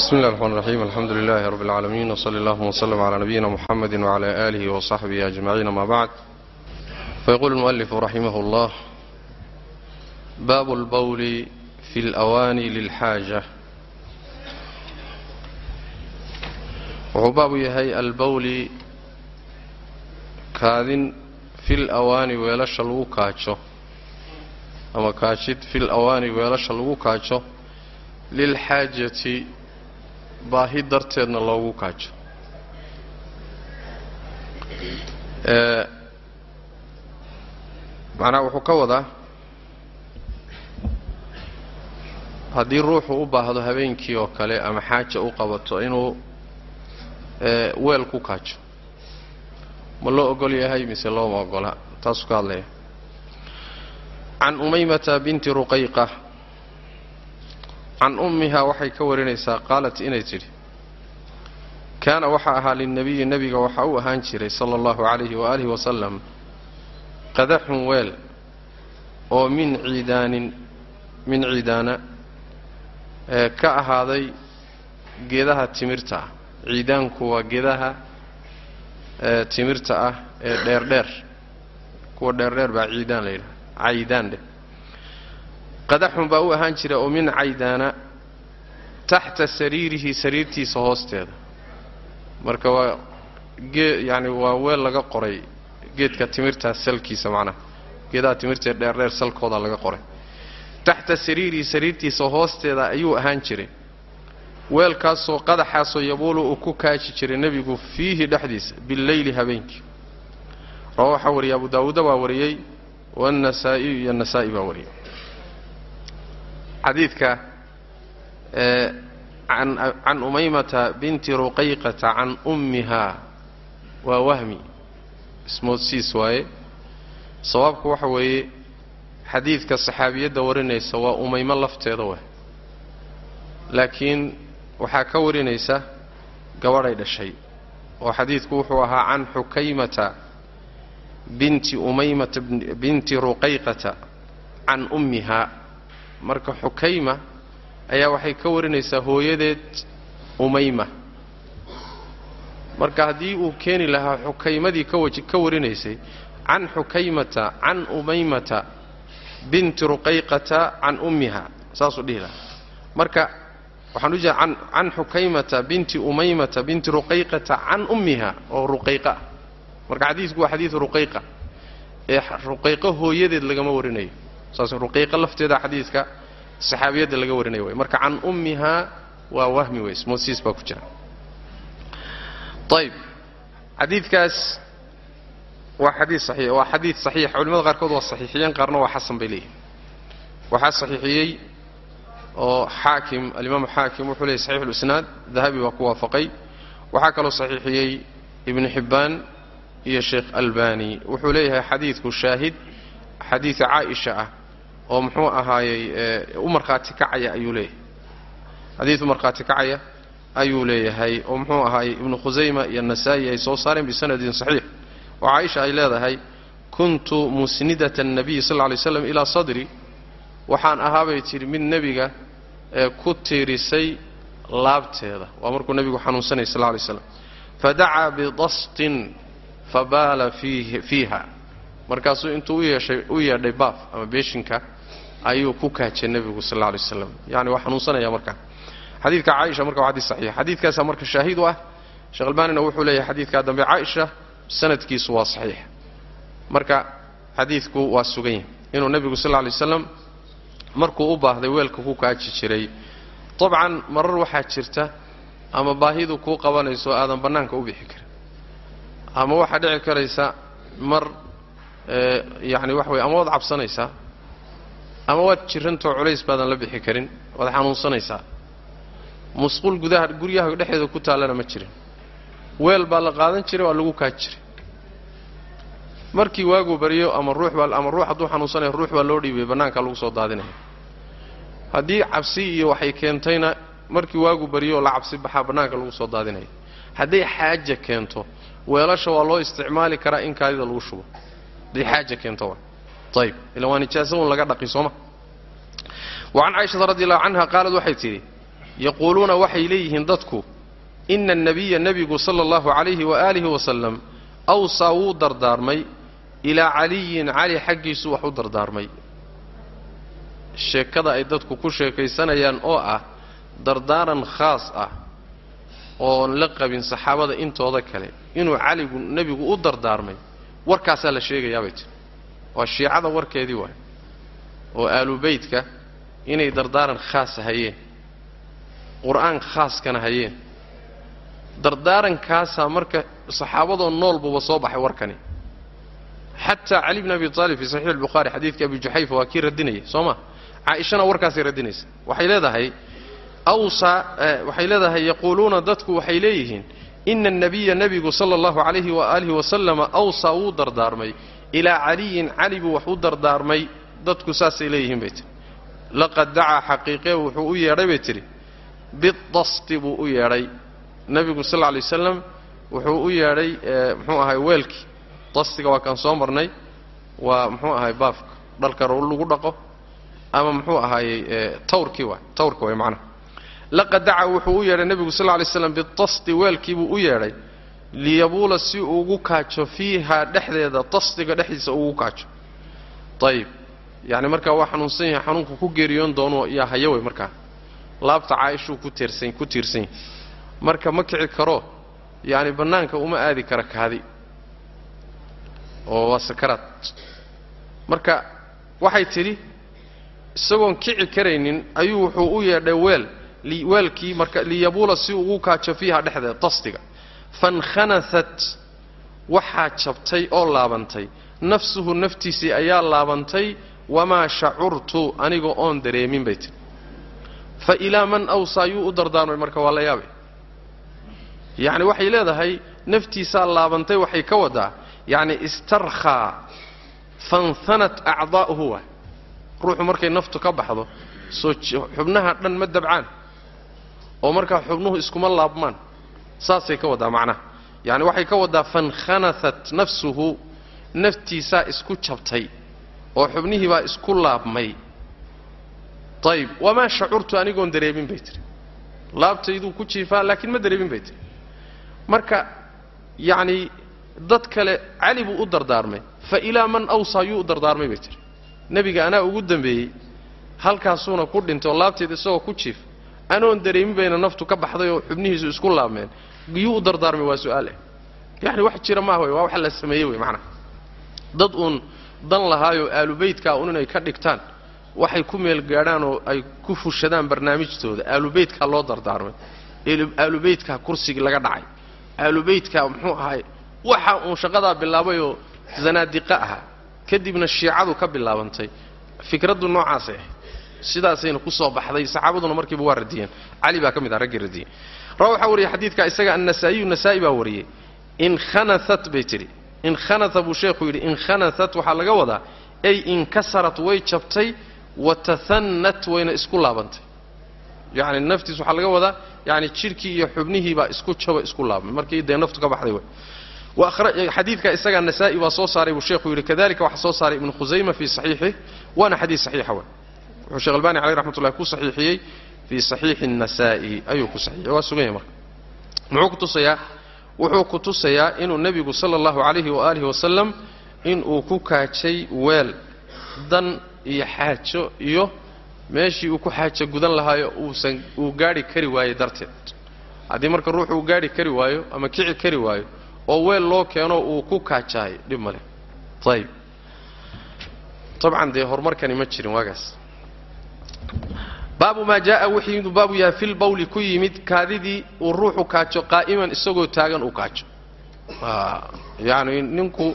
بسم الله الرحمن الرحيم الحمد لله رب العالمين وصلى الله وسلم على نبينا محمد وعلى آله وصحبه أجمعين ما بعد فيقول المؤلف رحمه الله باب البول في الأواني للحاجة wuxuu baabu yahay albawli kaadin fil awaani weelasha lagu kaajo ama kaajid fil awaani weelasha lagu kaajo lilxaajati baahi darteedna loogu kaajo macnaha wuxuu ka wadaa haddii ruuxu u baahdo habeenkii oo kale ama xaaja u qabato inuu weel ku kaajo ma loo ogol yahay mise looma ogola? Taasuu ka hadlaya. Can umaymata binti ruqayqa can ummihaa waxay ka warinaysaa qaalat inay tidhi kaana waxaa ahaa lilnebiyi nebiga waxaa u ahaan jiray sala allahu calayhi waaalihi wasalam qadaxun weel oo min ciidaanin min ciidaana ee ka ahaaday geedaha timirta. Ah ciidaanku waa geedaha timirta ah ee dheerdheer kuwa dheerdheer baa ciidaan la yidhaha caydaan dheh qadaxun baa u ahaan jira oo min caydaana taxta sariirihi sariirtiisa hoosteeda. Marka waa gee yaani waa weel laga qoray geedka timirtaa salkiisa macnaha geedaha timirtaee dheerdheer salkooda laga qoray. Taxta sariirihi sariirtiisa hoosteeda ayuu ahaan jiray. Weelkaasoo qadaxaasoo yabuulu uu ku kaaji jiray nebigu fiihi dhexdiisa billeyli habeenkii. Rawa waxaa wariyay abu daawuuda baa wariyey waannasaa'iyu iyo nasaa'i baa wariyey xadiidka can umaymata binti ruqayqata can ummihaa waa wahmi ismoodsiis waaye. Sawaabku waxa weeye xadiidka saxaabiyadda warinaysa waa umaymo lafteeda wah laakiin waxaa ka warinaysa gabadhay dhashay oo xadiidku wuxuu ahaa can xukaymata binti umaymata binti ruqayqata can ummihaa marka xukayma ayaa waxay ka warinaysaa hooyadeed umayma. Marka haddii uu keeni lahaa xukaymadii ka warinaysay can xukaymata can umaymata binti ruqayqata can ummiha saasuu dhihi lahaa. Marka waxaan u jeeda can xukaymata binti umaymata binti ruqayqata can ummiha oo ruqayqa. Marka xadiidku waa xadiidu ruqayqa ee ruqayqo hooyadeed lagama warinayo saas ruqayqo lafteeda xadiidka saxaabiyadda laga warinaya way. Marka can ummihaa waa wahmi wey smoosiis baa ku jira. Ayb xadiidkaas waa xadii saxiix waa xadiid saxiix. Culimada qaarkood waa saxiixiyeen qaarna waa xasan bay leeyihiin waxaa saxiixiyey oo xaakim alimaamu xaakim wuxuu leeyay saxiix ulisnaad dahabi baa ku waafaqay. Waxaa kaloo saxiixiyey ibnu xibbaan iyo sheekh albani. Wuxuu leeyahay xadiidku shaahid xadiida caaisha ah oo muxuu ahaayey u markhaati kacaya ayuu leeyahay. Xadiid u markhaati kacaya ayuu leeyahay oo muxuu ahaayey ibnu khusayma iyo nasaa'i ay soo saareen bisanadin saxiix. Oo caaisha ay leedahay kuntu musnidata annabiy sal lay slam ilaa sadri. Waxaan ahaabay tidhi mid nebiga ee ku tiirisay laabteeda. Waa markuu nebigu xanuunsanayay sal lay slam fadacaa bidastin fabaala fiiha. Markaasuu intuu u yeeshay u yeedhay baaf ama beeshinka ayuu ku kaajay nebigu sal alla lay slam yani waa xanuunsanaya markaa xadiidka caaisha marka waa xadiis saxiix. Xadiidkaasaa marka shaahid u ah sheekh albaanina wuxuu leeyahay xadiidkaa dambe caaisha sanadkiisu waa saxiix. Marka xadiidku waa sugan yahay. Inuu nebigu sal alla lay slam markuu u baahday weelka ku kaaji jiray. Dabcan marar waxaa jirta ama baahidu kuu qabanayso aadan bannaanka u bixi karin. Ama waxaa dhici karaysa mar yacni waxa weye ama waad cabsanaysaa ama waad jirantoo culays baadan la bixi karin waad xanuunsanaysaa. Musquul gudaha guryaha dhexdeeda ku taallana ma jirin. Weel baa la qaadan jiray waa lagu kaaji jiray. Markii waaguu baryo ama ruux baa ama ruux hadduu xanuunsanaya ruux baa loo dhiibay bannaanka lagu soo daadinaya. Haddii cabsi iyo waxay keentayna markii waagu baryo la cabsi baxaa bannaanka lagu soo daadinaya. Hadday xaaja keento weelasha waa loo isticmaali karaa in kaadida lagu shubo. Hadday xaaja keento wa ayib ila waa nijaaso un laga dhaqi sooma wacan caaishata radi allahu canha qaalad waxay tidhi yaquuluuna waxay leeyihiin dadku ina annabiya nebigu sala allahu calayhi waaalihi wasalam awsaa wuu dardaarmay ilaa caliyin cali xaggiisu wax u dardaarmay. Sheekada ay dadku ku sheekaysanayaan oo ah dardaaran khaas ah oon la qabin saxaabada intooda kale inuu caligu nebigu u dardaarmay warkaasaa la sheegayaabay tiri waa shiicada warkeedii waay. Oo aalubeytka inay dardaaran khaasa hayeen. Qur'aan khaaskana hayeen. Dardaarankaasaa marka saxaabadoo noolbuba soo baxay warkani. Xataa cali bn abi aalib fii saxiix albukhaari xadiidka abi juxayfa waa kii radinayay soo ma? Caaishana warkaasay radinaysa. Waxay leedahay awsaa waxay leedahay yaquuluuna dadku waxay leeyihiin ina annabiya nebigu sala allahu calayhi waaalihi wasalama awsaa wuu dardaarmay ilaa caliyin cali buu wax u dardaarmay dadku saasay leeyihiin bay tihi laqad dacaa xaqiiqee wuxuu u yeedhay bay tidhi. Bidasti buu u yeedhay. Nebigu sal lla lay wuxuu u yeedhay muxuu ahay weelkii dastiga waa kaan soo marnay. Waa muxuu ahay baafka. Dhalka lagu dhaqo. Ama muxuu ahaayey tawrkii waay tawrka way macnaha laqad dacaa wuxuu u yeedhay nebigu sal lla lay bidasti weelkiibuu u yeedhay liyabuula si ugu kaajo fiihaa dhexdeeda dastiga dhexdiisa ugu kaajo. Ayib yacni markaa waa xanuunsan yahay xanuunku ku geeriyoon doono yaa haya wey markaa. Laabta caaishuu ku tiirsan ku tiirsan. Yahay marka ma kici karo yacni bannaanka uma aadi kara kaadi. Oo waa sakaraad. Marka waxay tidhi isagoon kici karaynin ayuu wuxuu u yeedhay weel weelkii marka liyabuula si ugu kaajo fiiha dhexdeeda dastiga fankhanasat waxaa jabtay oo laabantay nafsuhu naftiisii ayaa laabantay wamaa shacurtu aniga oon dareemin bay tihi fa ilaa man awsaa yuu u dardaarmay marka waa la yaabay yacni waxay leedahay naftiisaa laabantay waxay ka wadaa yacni istarkhaa fanhanat acdaa'uhu waay ruuxu markay naftu ka baxdo soo xubnaha dhan ma dabcaan oo markaa xubnuhu iskuma laabmaan saasay ka wadaa macnaha. Yacni waxay ka wadaa fankhanasat nafsuhu naftiisaa isku jabtay oo xubnihii baa isku laabmay. Ayib wamaa shacurtu anigoon dareemin bay tiri. Laabtayduu ku jiifaa laakiin ma dareemin bay tiri. Marka yacni dad kale cali buu u dardaarmay. Fa ilaa man awsaa yuu u dardaarmay bay tiri. Nebiga anaa ugu dambeeyey halkaasuuna ku dhintay oo laabteeda isagoo ku jiif anoon dareemin bayna naftu ka baxday oo xubnihiisu isku laabmeen yuu u dardaarmay waa su'aale. Yacni wax jira maaha wey waa wax la sameeyey wey macnaha dad uun dan lahaayoo aalubeytkaa un inay ka dhigtaan waxay ku meel gaadhaan oo ay ku fushadaan barnaamijtooda. Aalubeytkaa loo dardaarmay aalubeytkaa kursigii laga dhacay. Aalubeytkaa muxuu ahay waxa uun shaqadaa bilaabayoo zanaadiqa ahaa. Kadibna shiicadu ka bilaabantay. Fikraddu noocaasay ahayd sidaasayna ku soo baxday saxaabaduna markiiba waa radiyeen. Cali baa ka mid ah raggii radiyey ra waxaa wariyey xadiidka isaga annasaa'iyu nasaa'i baa wariyey. Inkhanasat bay tidhi. Inkhanasa buu sheekhu yidhi inkhanasat waxaa laga wadaa ay inkasarat way jabtay watahannat wayna isku laabantay. Yacni naftiis waxaa laga wadaa yani jidhkii iyo xubnihiibaa isku jaba isku laabmay. Markii dee naftu ka baxday way. Xadiidka isagaa nasaa'i baa soo saaray buu sheekhu yidhi kadalika waxaa soo saaray ibnu khusayma fii saxiixih waana xadiid saxiixa wey wuxuu sheekh albani caleyh raxmatullahi ku saxiixiyey fii saxiixi الnasa'i ayuu ku saxiixiyey waa sugan yahay marka. Muxuu ku tusayaa? Wuxuu ku tusayaa inuu nebigu sala allahu calayhi waaalihi wasalam inuu ku kaajay weel dan iyo xaajo iyo meeshii uu ku xaajo gudan lahaayo uusan uu gaadhi kari waayo darteed. Haddii marka ruuxu uu gaadhi kari waayo ama kici kari waayo oo weel loo keeno uu ku kaajahay dhib ma leh. Ayib dabcan dee horumarkani ma jirin waagaas baabu maa jaaa wuxuu yimid baabu yahay fil bawli ku yimid kaadidii uu ruuxu kaajo qaa'iman isagoo taagan uu kaajo yacni ninku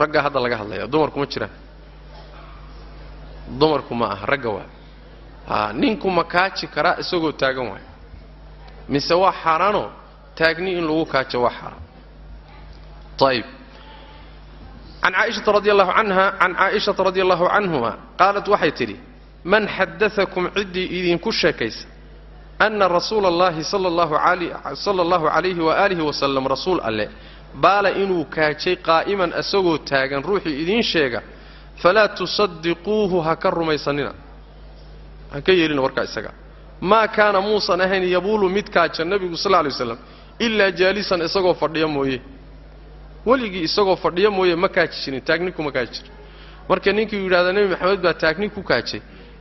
ragga hadda laga hadlaya dumarku ma jiraan dumarku ma aha ragga waa. Ninku ma kaaji karaa isagoo taagan waayo. Mise waa xaaraanoo taagni in lagu kaajo waa xaaraan ayib can caaishata radi allahu canha can caaishata radi allahu canhuma qaalat waxay tidhi man xadaakum ciddii idinku sheekaysa ana rasuula allahi sala allahu calayhi waaalihi wasalam rasuul alleh baala inuu kaajay qaa'iman isagoo taagan ruuxii idiin sheega falaa tusadiquuhu ha ka rumaysanina. Ha ka yeelina warkaa isaga. Maa kaana muusan ahayn yabuulu mid kaaja nebigu sal lay waslam ilaa jaalisan isagoo fadhiya mooye. Weligii isagoo fadhiya mooye ma kaaji jirin taagni kuma kaaji jirin marka ninkii yidhahda nebi maxamed baa taagni ku kaajay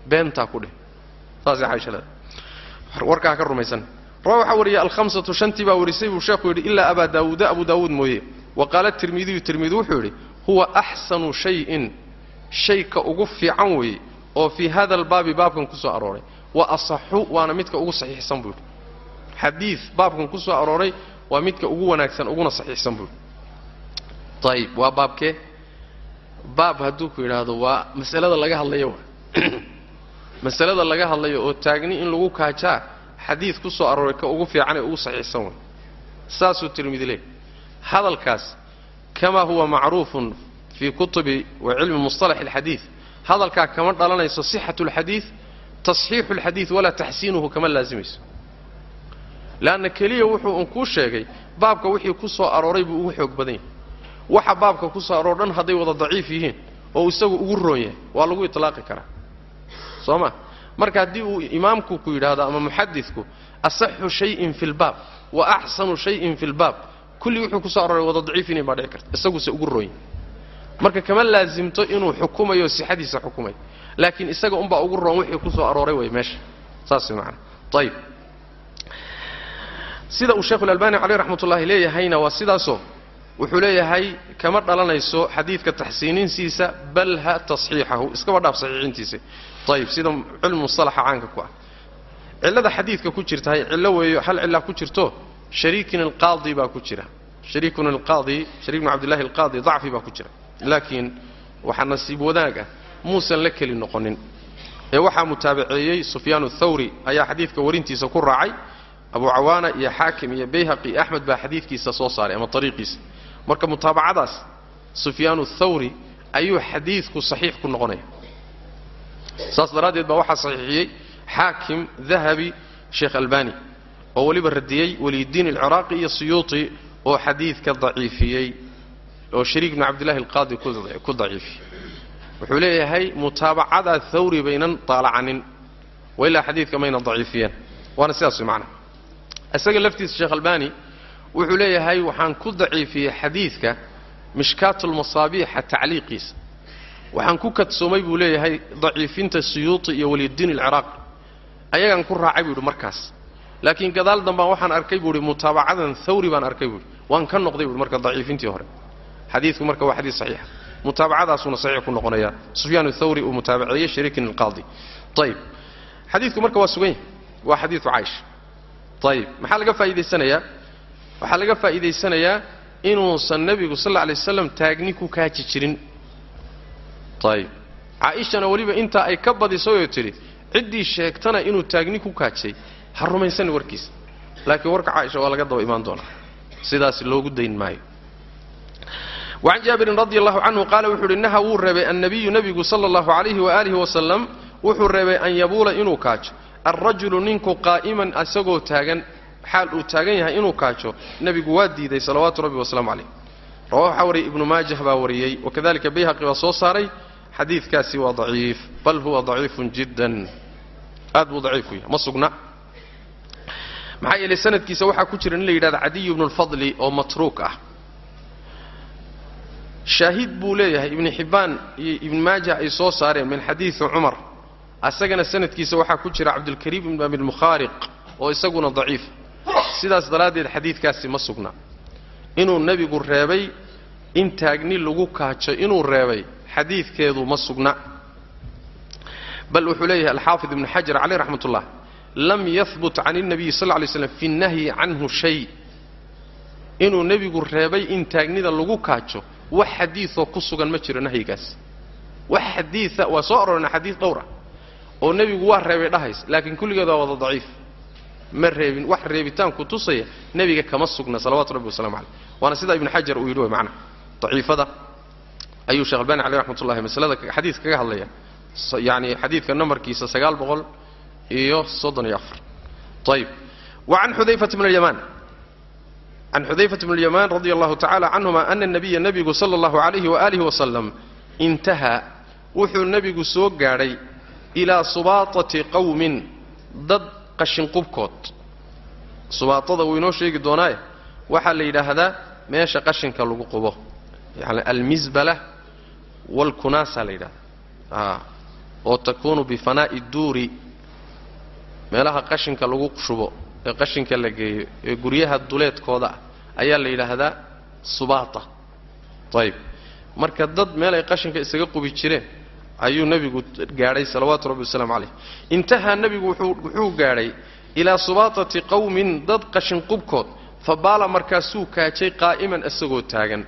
beentaa ku dheh. Saasay caaisha leedahay. Warkaa ka rumaysan. Rawa waxaa wariyay alhamsatu shantii baa warisay buu sheekhu yidhi ilaa abaa daawuuda abu daawuud mooye. Wa qaala tirmidiyu tirmidi wuxuu yidhi huwa axsanu shayin shayka ugu fiican weeye oo fii hada albaabi baabkan ku soo arooray. Wa asaxu waana midka ugu saxiixsan buu yidhi. Xadiid baabkan ku soo arooray waa midka ugu wanaagsan uguna saxiixsan buu yidhi. Ayib waa baabkee? Baab hadduu ku yidhaahdo waa masalada laga hadlayo masalada laga hadlayo oo taagni in lagu kaajaa xadiid ku soo arooray ka ugu fiican ee ugu saxiixsan way. Saasuu tirmidi leey hadalkaas kamaa huwa macruufun fii kutubi wa cilmi mustalax alxadiid hadalkaa kama dhalanayso sixatu alxadiid tasxiixu alxadiid walaa taxsiinuhu kama laasimayso. Leanna keliya wuxuu un kuu sheegay baabka wixii ku soo arooray buu ugu xoog badan yahay. Waxa baabka ku soo aroor dhan hadday wada daciif yihiin oo isagu ugu roon yahay waa lagu itlaaqi karaa soo ma marka haddii uu imaamku ku yidhaahdo ama muxadidku asaxu shayin fi lbaab wa axsanu shayin fi lbaab kulli wuxuu ku soo arooray wada daciif baa dhici karta isaguse ugu yahay marka kama laasimto inuu xukumayo sixadiisa xukumayo laakiin isaga unbaa ugu roon wixii ku soo arooray way meesha. Saas maana ayib sida uu sheekhu lalbani caleyh raxmat ullahi leeyahayna waa sidaasoo wuxuu leeyahay kama dhalanayso xadiidka taxsiininsiisa bal ha tasxiixahu. Iskaba dhaaf saxiixintiisa ayib sida cilmu musalaxa caanka ku ah. Cillada xadiidka ku jirtahay cillo weeyo hal cillaa ku jirto shariikin alqaadi baa ku jira. Shariikun alqaadi shariik bnu cabdillahi alqaadi dacfi baa ku jira. Laakiin waxaa nasiib wadaag ah muusan la keli noqonin. Ee waxaa mutaabaceeyey sufyaan athawri ayaa xadiidka warintiisa ku raacay. Abu cawaana iyo xaakim iyo bayhaqi iyo axmed baa xadiidkiisa soo saaray ama ariiqiisa marka mutaabacadaas sufyaan athawri ayuu xadiidku saxiix ku noqonaya saas daraaddeed baa waxaa saxiixiyey xaakim dahabi sheekh albani oo weliba radiyey waliydiin alciraaqi iyo suyuuti oo xadiidka daciifiyey oo shariik bnu cabdillahi alqaadi ku daciifiyey wuxuu leeyahay mutaabacadaa thawri baynan daalacanin wa xadiidka mayna daciifiyeen. Waana sidaas way isaga laftiisa sheekh albani wuxuu leeyahay waxaan ku daciifiyey xadiidka mishkaatulmasaabiixa tacliiqiisa waxaan ku kadsoomay buu leeyahay daciifinta suyuuti iyo waliydiin alciraaqi ayagaan ku raacay buu yidhi markaas. Laakiin gadaal dambaan waxaan arkay buu ihi mutaabacadan thawri baan arkay buu ihi waan ka noqday buui marka daciifintii hore. Xadiidku marka waa xadiid saxiixa mutaabacadaasuuna saxiix ku noqonaya. Sufyaan athawri uu mutaabaceeyey shariikin alqaadi. Ayib xadiidku marka waa sugan yahay. Waa xadiidu caaisha. Ayib maxaa laga faa'iidaysanayaa waxaa laga faa'iidaysanayaa inuusan nebigu sal alla alay waslam taagni ku kaaji jirin ayib caaishana weliba intaa ay ka badisayoo tidhi ciddii sheegtana inuu taagni ku kaajay ha rumaysanin warkiisa laakiin warka caaisha waa laga daba imaan doonaa sidaas loogu dayn maayo. Wacan jaabirin radi allahu canhu qaala wuxuu uhi naha wuu reebay annabiyu nebigu sala allahu calayhi waaalihi wasalam wuxuu reebay an yabuula inuu kaajo. Alrajulu ninku qaa'iman isagoo taagan xaal uu taagan yahay inuu kaajo. Nebigu waa diiday salawaatu rabbi wasalaamu calayh rawa waxaa wariyay ibnu maajah baa wariyey wakadalika bayhaqi baa soo saaray xadiidkaasi waa daciif bal huwa daciifun jiddan. Aad buu daciif ku yahay ma sugna. Maxaa yeelay sanadkiisa waxaa ku jira nin la yidhahda cadiyu bnu lfadli oo matruuk ah. Shaahid buu leeyahay ibni xibbaan iyo ibni maajah ay soo saareen min xadiidi cumar. Asagana sanadkiisa waxaa ku jira cabdulkariim ibn abilmukhaariq oo isaguna daciif. Sidaas daraaddeed xadiidkaasi ma sugna inuu nebigu reebay in taagni lagu kaajo inuu reebay xadiidkeedu ma sugna. Bal wuxuu leeyahay alxaafid ibnu xajar caleyh raxmat ullah lam yahbut can اnabiyi sal ly slam fi nahyi canhu shay. Inuu nebigu reebay in taagnida lagu kaajo wax xadiioo ku sugan ma jiro nahyigaas. Wax xadiia waa soo aroorna xadiid dhowra oo nebigu waa reebay dhahays laakiin kulligeed waa wada daciif ma reebin wax reebitaanku tusaya nebiga kama sugna salawatu rabbi wasalamu caleyh waana sidaa ibnu xajar uu yidhi way macnaha daciifada. Ayuu sheekh albani caleyh raxmat ullahi masalada xadiidka kaga hadlaya. Yani xadiidka nambarkiisa sagaal boqol iyo soddon iyo afar. Ayib wa can xudayfata bn alyamaan. Can xudayfata bn alyamaan radi allahu tacala canhuma ana nabiya nebigu sala allahu alayhi waalihi wasalam intahaa wuxuu nebigu soo gaadhay ilaa subaatati qowmin dad qashinqubkood subaatada wuu inoo sheegi doonaaye waxaa la yidhaahdaa meesha qashinka lagu qubo. Yani almisbala waalkunaasa la yidhahdaa oo takuunu bifanaa'i duuri. Meelaha qashinka lagu shubo ee qashinka la geeyo ee guryaha duleedkooda ah ayaa la yidhaahdaa subaata. Ayib marka dad meel ay qashinka isaga qubi jireen ayuu nebigu gaadhay salawaatu rabbi wasalaamu calayh. Intahaa nebigu wuxuu gaadhay ilaa subaatati qowmin dad qashinqubkood fa baala markaasuu kaajay qaa'iman isagoo taagan.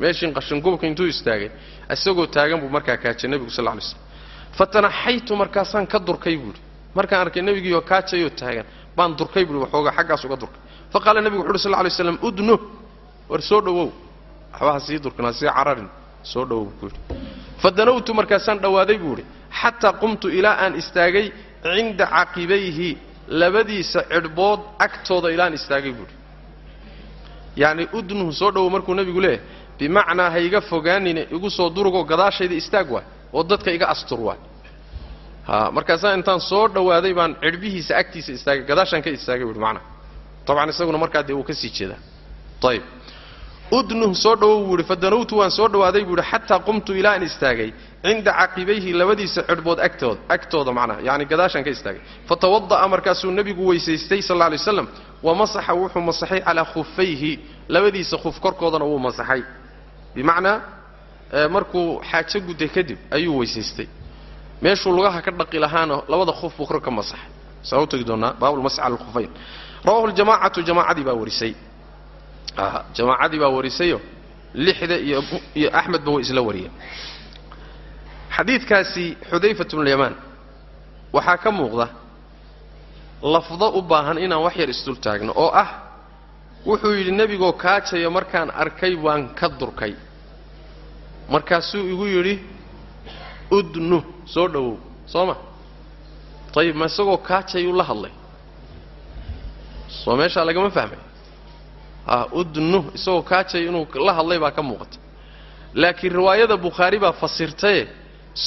Meeshin qashinqubka intuu istaagay isagoo taagan buu markaa kaajay nebigu sal ly slm fatanaxaytu markaasaan ka durkay buuhi markaan arkay nebigiioo kaajayoo taagan baan durkay buui waxoogaa xaggaas uga durkay fa qaala nebigu wuxu uhi sal lay slam udnu war soo dhowow. Waxbaha sii durkin ha sii cararin soo dhowow buu yidhi fadanawtu markaasaan dhowaaday buu idhi xataa qumtu ilaa aan istaagay cinda caqibayhi labadiisa cidhbood agtooda ilaan istaagay buuhi yacni udnuhu soo dhowow markuu nebigu leeyahay bimacnaa ha iga fogaanine igu soo durugoo gadaashayda istaag waay oo dadka iga astur waay. Ha markaasaa intaan soo dhowaaday baan cidhbihiisa agtiisa istaagay gadaashaan ka istaagay buuhi macnaa. Tabcan isaguna markaa dee uu ka sii jeedaa. Ayib udnuh soo dhowow buu ihi fadanawtu waan soo dhowaaday buu ihi xataa qumtu ilaa aan istaagay cinda caqibayhi labadiisa cidhbood agtooda agtooda macnaha yacni gadaashaan ka istaagay. Fatawada'a markaasuu nebigu weysaystay sal alla alay waslam wa masaxa wuxuu masaxay calaa khufayhi labadiisa khuf korkoodana wuu masaxay. Bimacnaa markuu xaajo gudday kadib ayuu weysaystay. Meeshuu lugaha ka dhaqi lahaana labada khuf buu kor ka masaxay. Saa u tegi baabulmasx alkhufayn rawahu ljamaacatu jamaacadii baa warisay jamaacadii baa warisayo lixda iyo iyo axmedba way isla wariyeen xadiidkaasi xudayfat bnulyamaan waxaa ka muuqda lafdo u baahan inaan wax yar isdul taagno oo ah wuxuu yidhi nebigoo kaajaya markaan arkay waan ka durkay. Markaasuu igu yidhi udnu soo dhowow soo ma. Ayib ma isagoo kaajayuu la hadlay? Soo meeshaa lagama fahmay? ah udnu isagoo kaajaya inuu la hadlay baa ka muuqata laakiin riwaayada bukhaari baa fasirtaye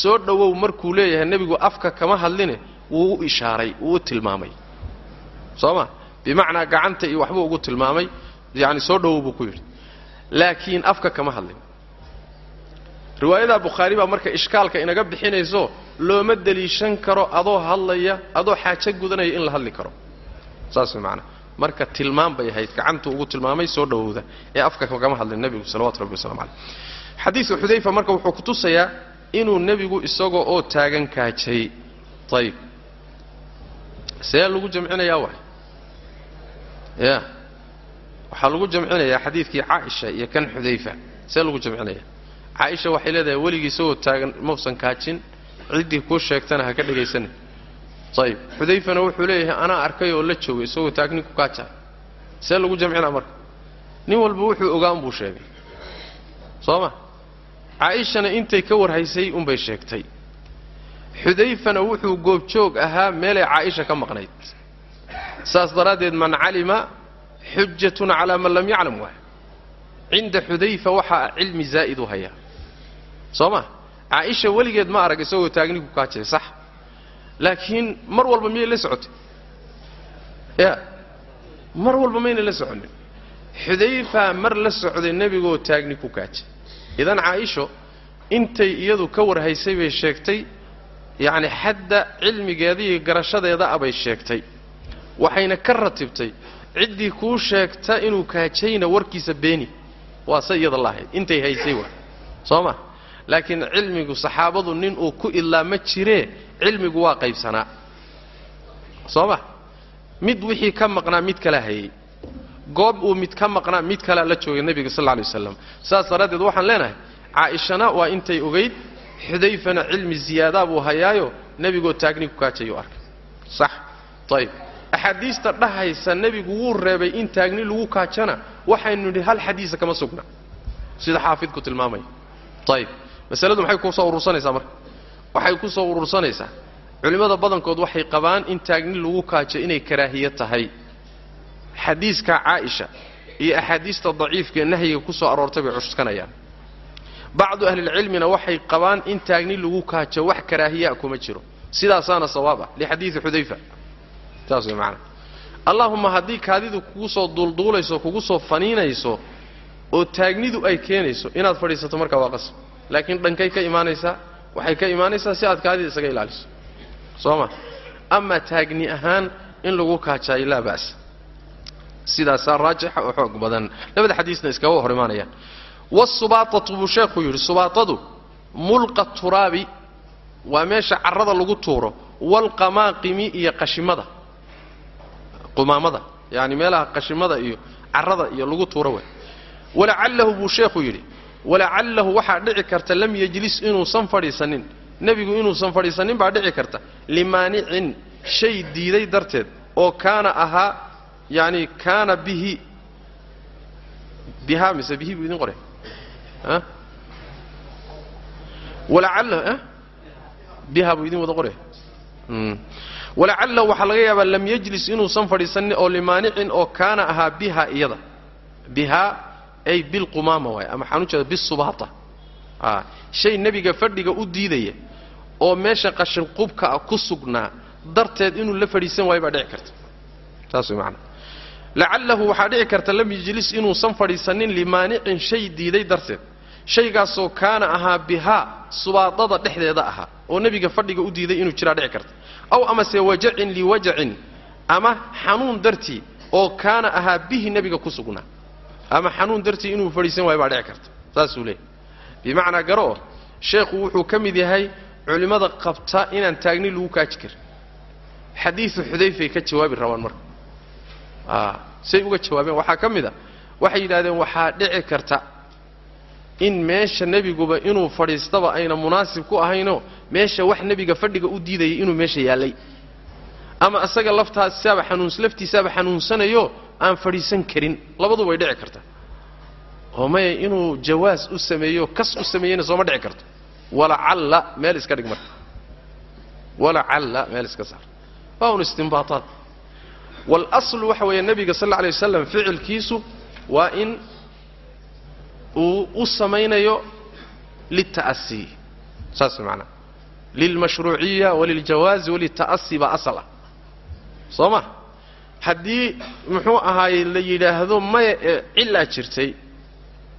soo dhowow markuu leeyahay nebigu afka kama hadline wuu u ishaaray wuu u tilmaamay. Soo ma? Bimacnaa gacanta iyo waxbuu ugu tilmaamay yacni soo dhowow buu ku yidhi. Laakiin afka kama hadlin riwaayadaa bukhaari baa marka ishkaalka inaga bixinayso looma deliishan karo adoo hadlaya adoo xaajo gudanaya in la hadli karo. Saas way macnaa marka tilmaam bay ahayd gacantuu ugu tilmaamay soo dhowowda ee afka kama hadlin nebigu salawatu rabbi waslamu caleyh xadiidka xudayfa marka wuxuu ku tusayaa inuu nebigu isagoo oo taagan kaajay. Ayib see lagu jamcinayaa waay. Ya. Waxaa lagu jamcinayaa xadiidkii caaisha iyo kan xudayfa. See lagu jamcinaya caaisha waxay leedahay weligii isagoo taagan mausan kaajin ciddii kuu sheegtana ha ka dhegaysanin ayib xudayfana wuxuu leeyahay anaa arkay oo la joogay isagoo taagni ku kaajaa see lagu jamcinaa marka. Nin walba wuxuu ogaan buu sheegay. Soo ma? Caaishana intay ka warhaysay unbay sheegtay. Xudayfana wuxuu goobjoog ahaa meelay caaisha ka maqnayd. Saas daraaddeed man calima xujatun calaa man lam yaclam waay cinda xudayfa waxaa cilmi zaa'id u hayaa soo ma? Caaisha weligeed ma arag isagoo taagni ku kaajay sax laakiin mar walba miyay la socotay? Ya mar walba mayna la soconin. Xudayfaa mar la socday nebigoo taagni ku kaajay. Idan caaisho intay iyadu ka warhaysay bay sheegtay yacni xadda cilmigeeda iyo garashadeeda abay sheegtay. Waxayna ka ratibtay ciddii kuu sheegta inuu kaajayna warkiisa beeni. Waa se iyada lahayd intay haysay waa. Soo ma? Laakiin cilmigu saxaabadu nin uu ku idlaa ma jiree cilmigu waa qaybsanaa. Soo ma mid wixii ka maqnaa mid kala hayay. Goob uu mid ka maqnaa mid kalea la joogay nebiga sal lay waslam saas daraaddeed waxaan leenahay caaishana waa intay ogayd xudayfana cilmi ziyaadaa buu hayaayo nebigoo taagni ku kaajayuu arkay. Sax. Ayib axaadiista dhahaysa nebigu wuu reebay in taagni lagu kaajana waxaynu nidhi hal xadiisa kama sugna? Sida xaafidku tilmaamaya ayib masaladu maxay ku soo urursanaysaa marka waxay ku soo urursanaysaa culimmada badankood waxay qabaan in taagni lagu kaajo inay karaahiye tahay. Xadiiska caaisha iyo axaadiista daciifka ee nahyiga ku soo aroortay bay cuskanayaan bacdu ahlilcilmina waxay qabaan in taagni lagu kaajo wax karaahiyaa kuma jiro. Sidaasaana sawaab ah lixadiidi xudayfa. Saas way macana allaahumma haddii kaadidu kugu soo duulduulayso kugu soo faniinayso oo taagnidu ay keenayso inaad fadhiisato markaa waa qasab. Laakiin dhankay ka imaanaysaa waxay ka imaanaysaa si aad kaadida isaga ilaaliso. Soo ma ama taagni ahaan in lagu kaajaayo laa ba'sa sidaasaa raajixa oo xoog badan. Labada xadiisna iskaga hor imaanayaan wasubaatatu buu sheekhu yidhi subaatadu mulqa turaabi waa meesha carrada lagu tuuro waalqamaaqimi iyo qashimada. Qumaamada yani meelaha qashimada iyo carrada iyo lagu tuuro wey walacallahu buu sheekhu yidhi walacallahu waxaa dhici karta lam yejlis inuusan fadhiisanin. Nebigu inuusan fadhiisanin baa dhici karta. Limaanicin shay diiday darteed oo kaana ahaa yani kaana bihi bihaa mise bihi buu idin qoray. Biha buu idin wada qoray. Walacallahu waxaa laga yaabaa lam yejlis inuusan fadhiisanin oo limaanicin oo kaana ahaa biha iyada. Bihaa ay bilqumaama waay ama waxaan u jeeda bisubaata shay nebiga fadhiga u diidaya oo meesha qashinqubka ah ku sugnaa darteed inuu la fadhiisan waayo baa dhici karta. Saas way macana lacallahu waxaa dhici karta lam yejlis inuusan fadhiisanin limaanicin shay diiday darteed. Shaygaasoo kaana ahaa bihaa subaadada dhexdeeda ahaa oo nebiga fadhiga u diiday inuu jiraa dhici karta. Aw amase wajacin liwajacin ama xanuun dartii oo kaana ahaa bihi nebiga ku sugnaa ama xanuun dartii inuu fadhiisan waayo baa dhici karta. Saasuu leeyahy bimacnaa garo sheekhu wuxuu ka mid yahay culimmada qabta inaan taagni lagu kaaji karin. Xadiidu xudayfay ka jawaabi rabaan marka. Say uga jawaabeen. Waxaa ka mid a waxay yidhahdeen waxaa dhici karta in meesha nebiguba inuu fadhiistaba ayna munaasib ku ahaynoo meesha wax nebiga fadhiga u diidayay inuu meesha yaallay ama isaga laftaasisaaba xanuuns laftiisaaba xanuunsanayo aan fadhiisan karin. Labaduba way dhici karta. Oo maya inuu jawaas u sameeyo kas u sameeyeyna sooma dhici karto. Walacalla meel iska dhig marka. Walacalla meel iska saar. Waa un istimbaataad waalaslu waxa weeye nebiga sal alla alay wasalam ficilkiisu waa in uu u samaynayo lilta'asi saas macnaa lilmashruuciya waliljawaazi walita'asi baa asal ah soo ma haddii muxuu ahaaye la yidhaahdo maya ee cillaa jirtay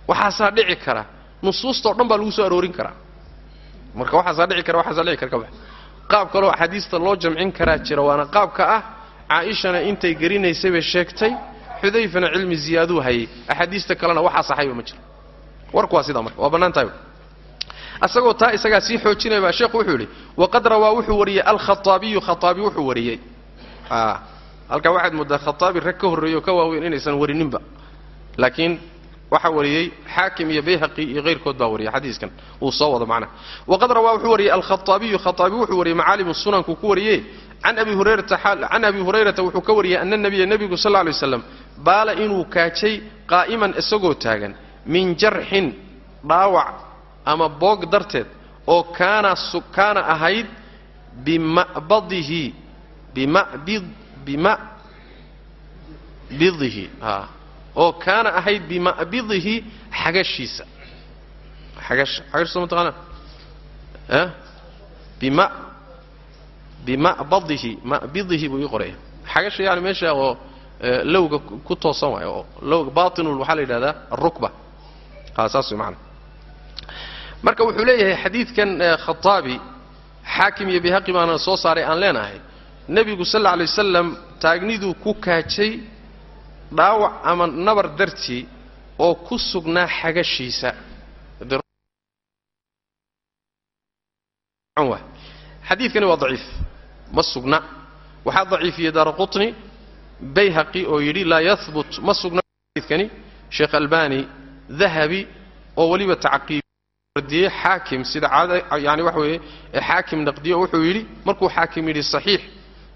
waxaasaa dhici kara. Nusuustao dhan baa lagu soo aroorin karaa. Marka waxaasaa dhici kara waxaasaa dhici kara qaab kaloo axaadiista loo jamcin karaa jira waana qaabka ah caaishana intay gerinaysay bay sheegtay xudayfana cilmi ziyaaduu hayay. Axaadiista kalena waxaa saxayba ma jiro warku waa sidaa marka waa bannaan tahay. Asagoo taa isagaa sii xoojinaya baa sheekhu wuxuu yidhi waqad rawaa wuxuu wariyey alkhaaabiyu khaaabi wuxuu wariyey halkaa waxaad mooddaa khaaabi rag ka horreeyo ka waaweyn inaysan warininba. Laakiin waxaa wariyey xaakim iyo bayhaqi iyo hayrkood baa wariyay xadiiskan. Uu soo wado macnaha waqad rawaa wuxuu wariyey alkhaaabiyu khaaabi wuxuu wariyey macaalimu sunanku ku wariyey can abi hurayrata wuxuu ka wariyey ana nabiya nebigu sal lla alay waslam baala inuu kaajay qaa'iman isagoo taagan min jarxin dhaawac ama boog darteed oo kaana ahayd bimabadihi bima'bidihi oo kaana ahayd bima'bidihi xagashiisa. Bima bima'badihi ma'bidihi buu ii qoraya xagasha yani meesha oo lowga ku toosan waayo. Oo lowga batinul waxaa la yidhahdaa arukba saas macana marka wuxuu leeyahay xadiidkan khataabi xaakim iyo bihaqi baana soo saaray aan leenahay nebigu sal alla alay wasalam taagniduu ku kaajay dhaawac ama nabar dartii oo ku sugnaa xagashiisa. Xadiidkani waa daciif. Ma sugna. Waxaa daciifiyey daara qutni bayhaqi oo yidhi laa yahbut ma sugna xadiidkani. Sheekh albani dahabi oo weliba tacqiibdiyey xaakim sida caada yani waxa weeye xaakim naqdiye wuxuu yidhi markuu xaakim yidhi saxiix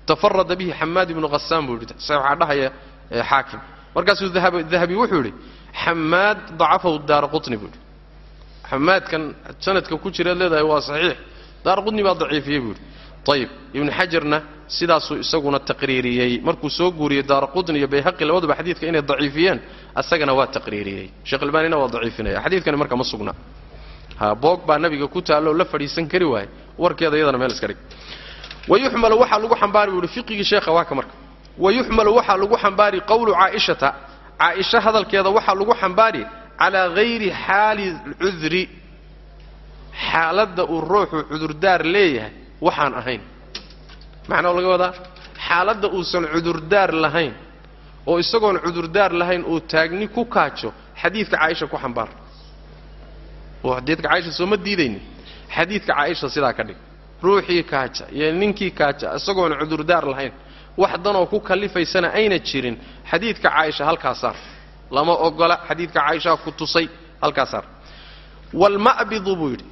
tafarada bihi xamaad ibnu qasaan buu yidhi. Waxaa dhahaya xaakim. Markaasuu dahabi wuxuu yidhi xamaad dacafahu daara qutni buu yidhi. Xamaadkan sanadka ku jiraad leedahay waa saxiix. Daar qudni baa daciifiyey buu yidhi. Ayib ibnu xajarna sidaasuu isaguna taqriiriyey. Markuu soo guuriyey daara iyo bayhaqi labaduba xadiidka inay daciifiyeen asagana waa taqriiriyey. Sheekh waa daciifinaya. Xadiidkani marka ma sugna. Boog baa nabiga ku taalloo la fadhiisan kari waaye warkeeda iyadana meel iska dhig wayuxmalu waxaa lagu xambaari buu ihi fiqigii sheekha waa ka marka wayuxmalu waxaa lagu xambaari qowlu caaishata caaisha hadalkeeda waxaa lagu xambaari calaa hayri xaali cudri xaaladda uu ruuxu cudurdaar leeyahay waxaan ahayn macnaa laga wadaa xaaladda uusan cudurdaar lahayn oo isagoon cudurdaar lahayn uu taagni ku kaajo xadiidka caaisha ku xambaar oo xadiidka caaisha sooma diidaynin xadiidka caaisha sidaa ka dhig ruuxii kaaja iyo ninkii kaaja isagoon cudurdaar lahayn. Wax danoo ku kallifaysana ayna jirin. Xadiidka caaisha halkaa saar. Lama ogola xadiidka caaishaa ku tusay halkaa saar. Waalma'bidu buu yidhi.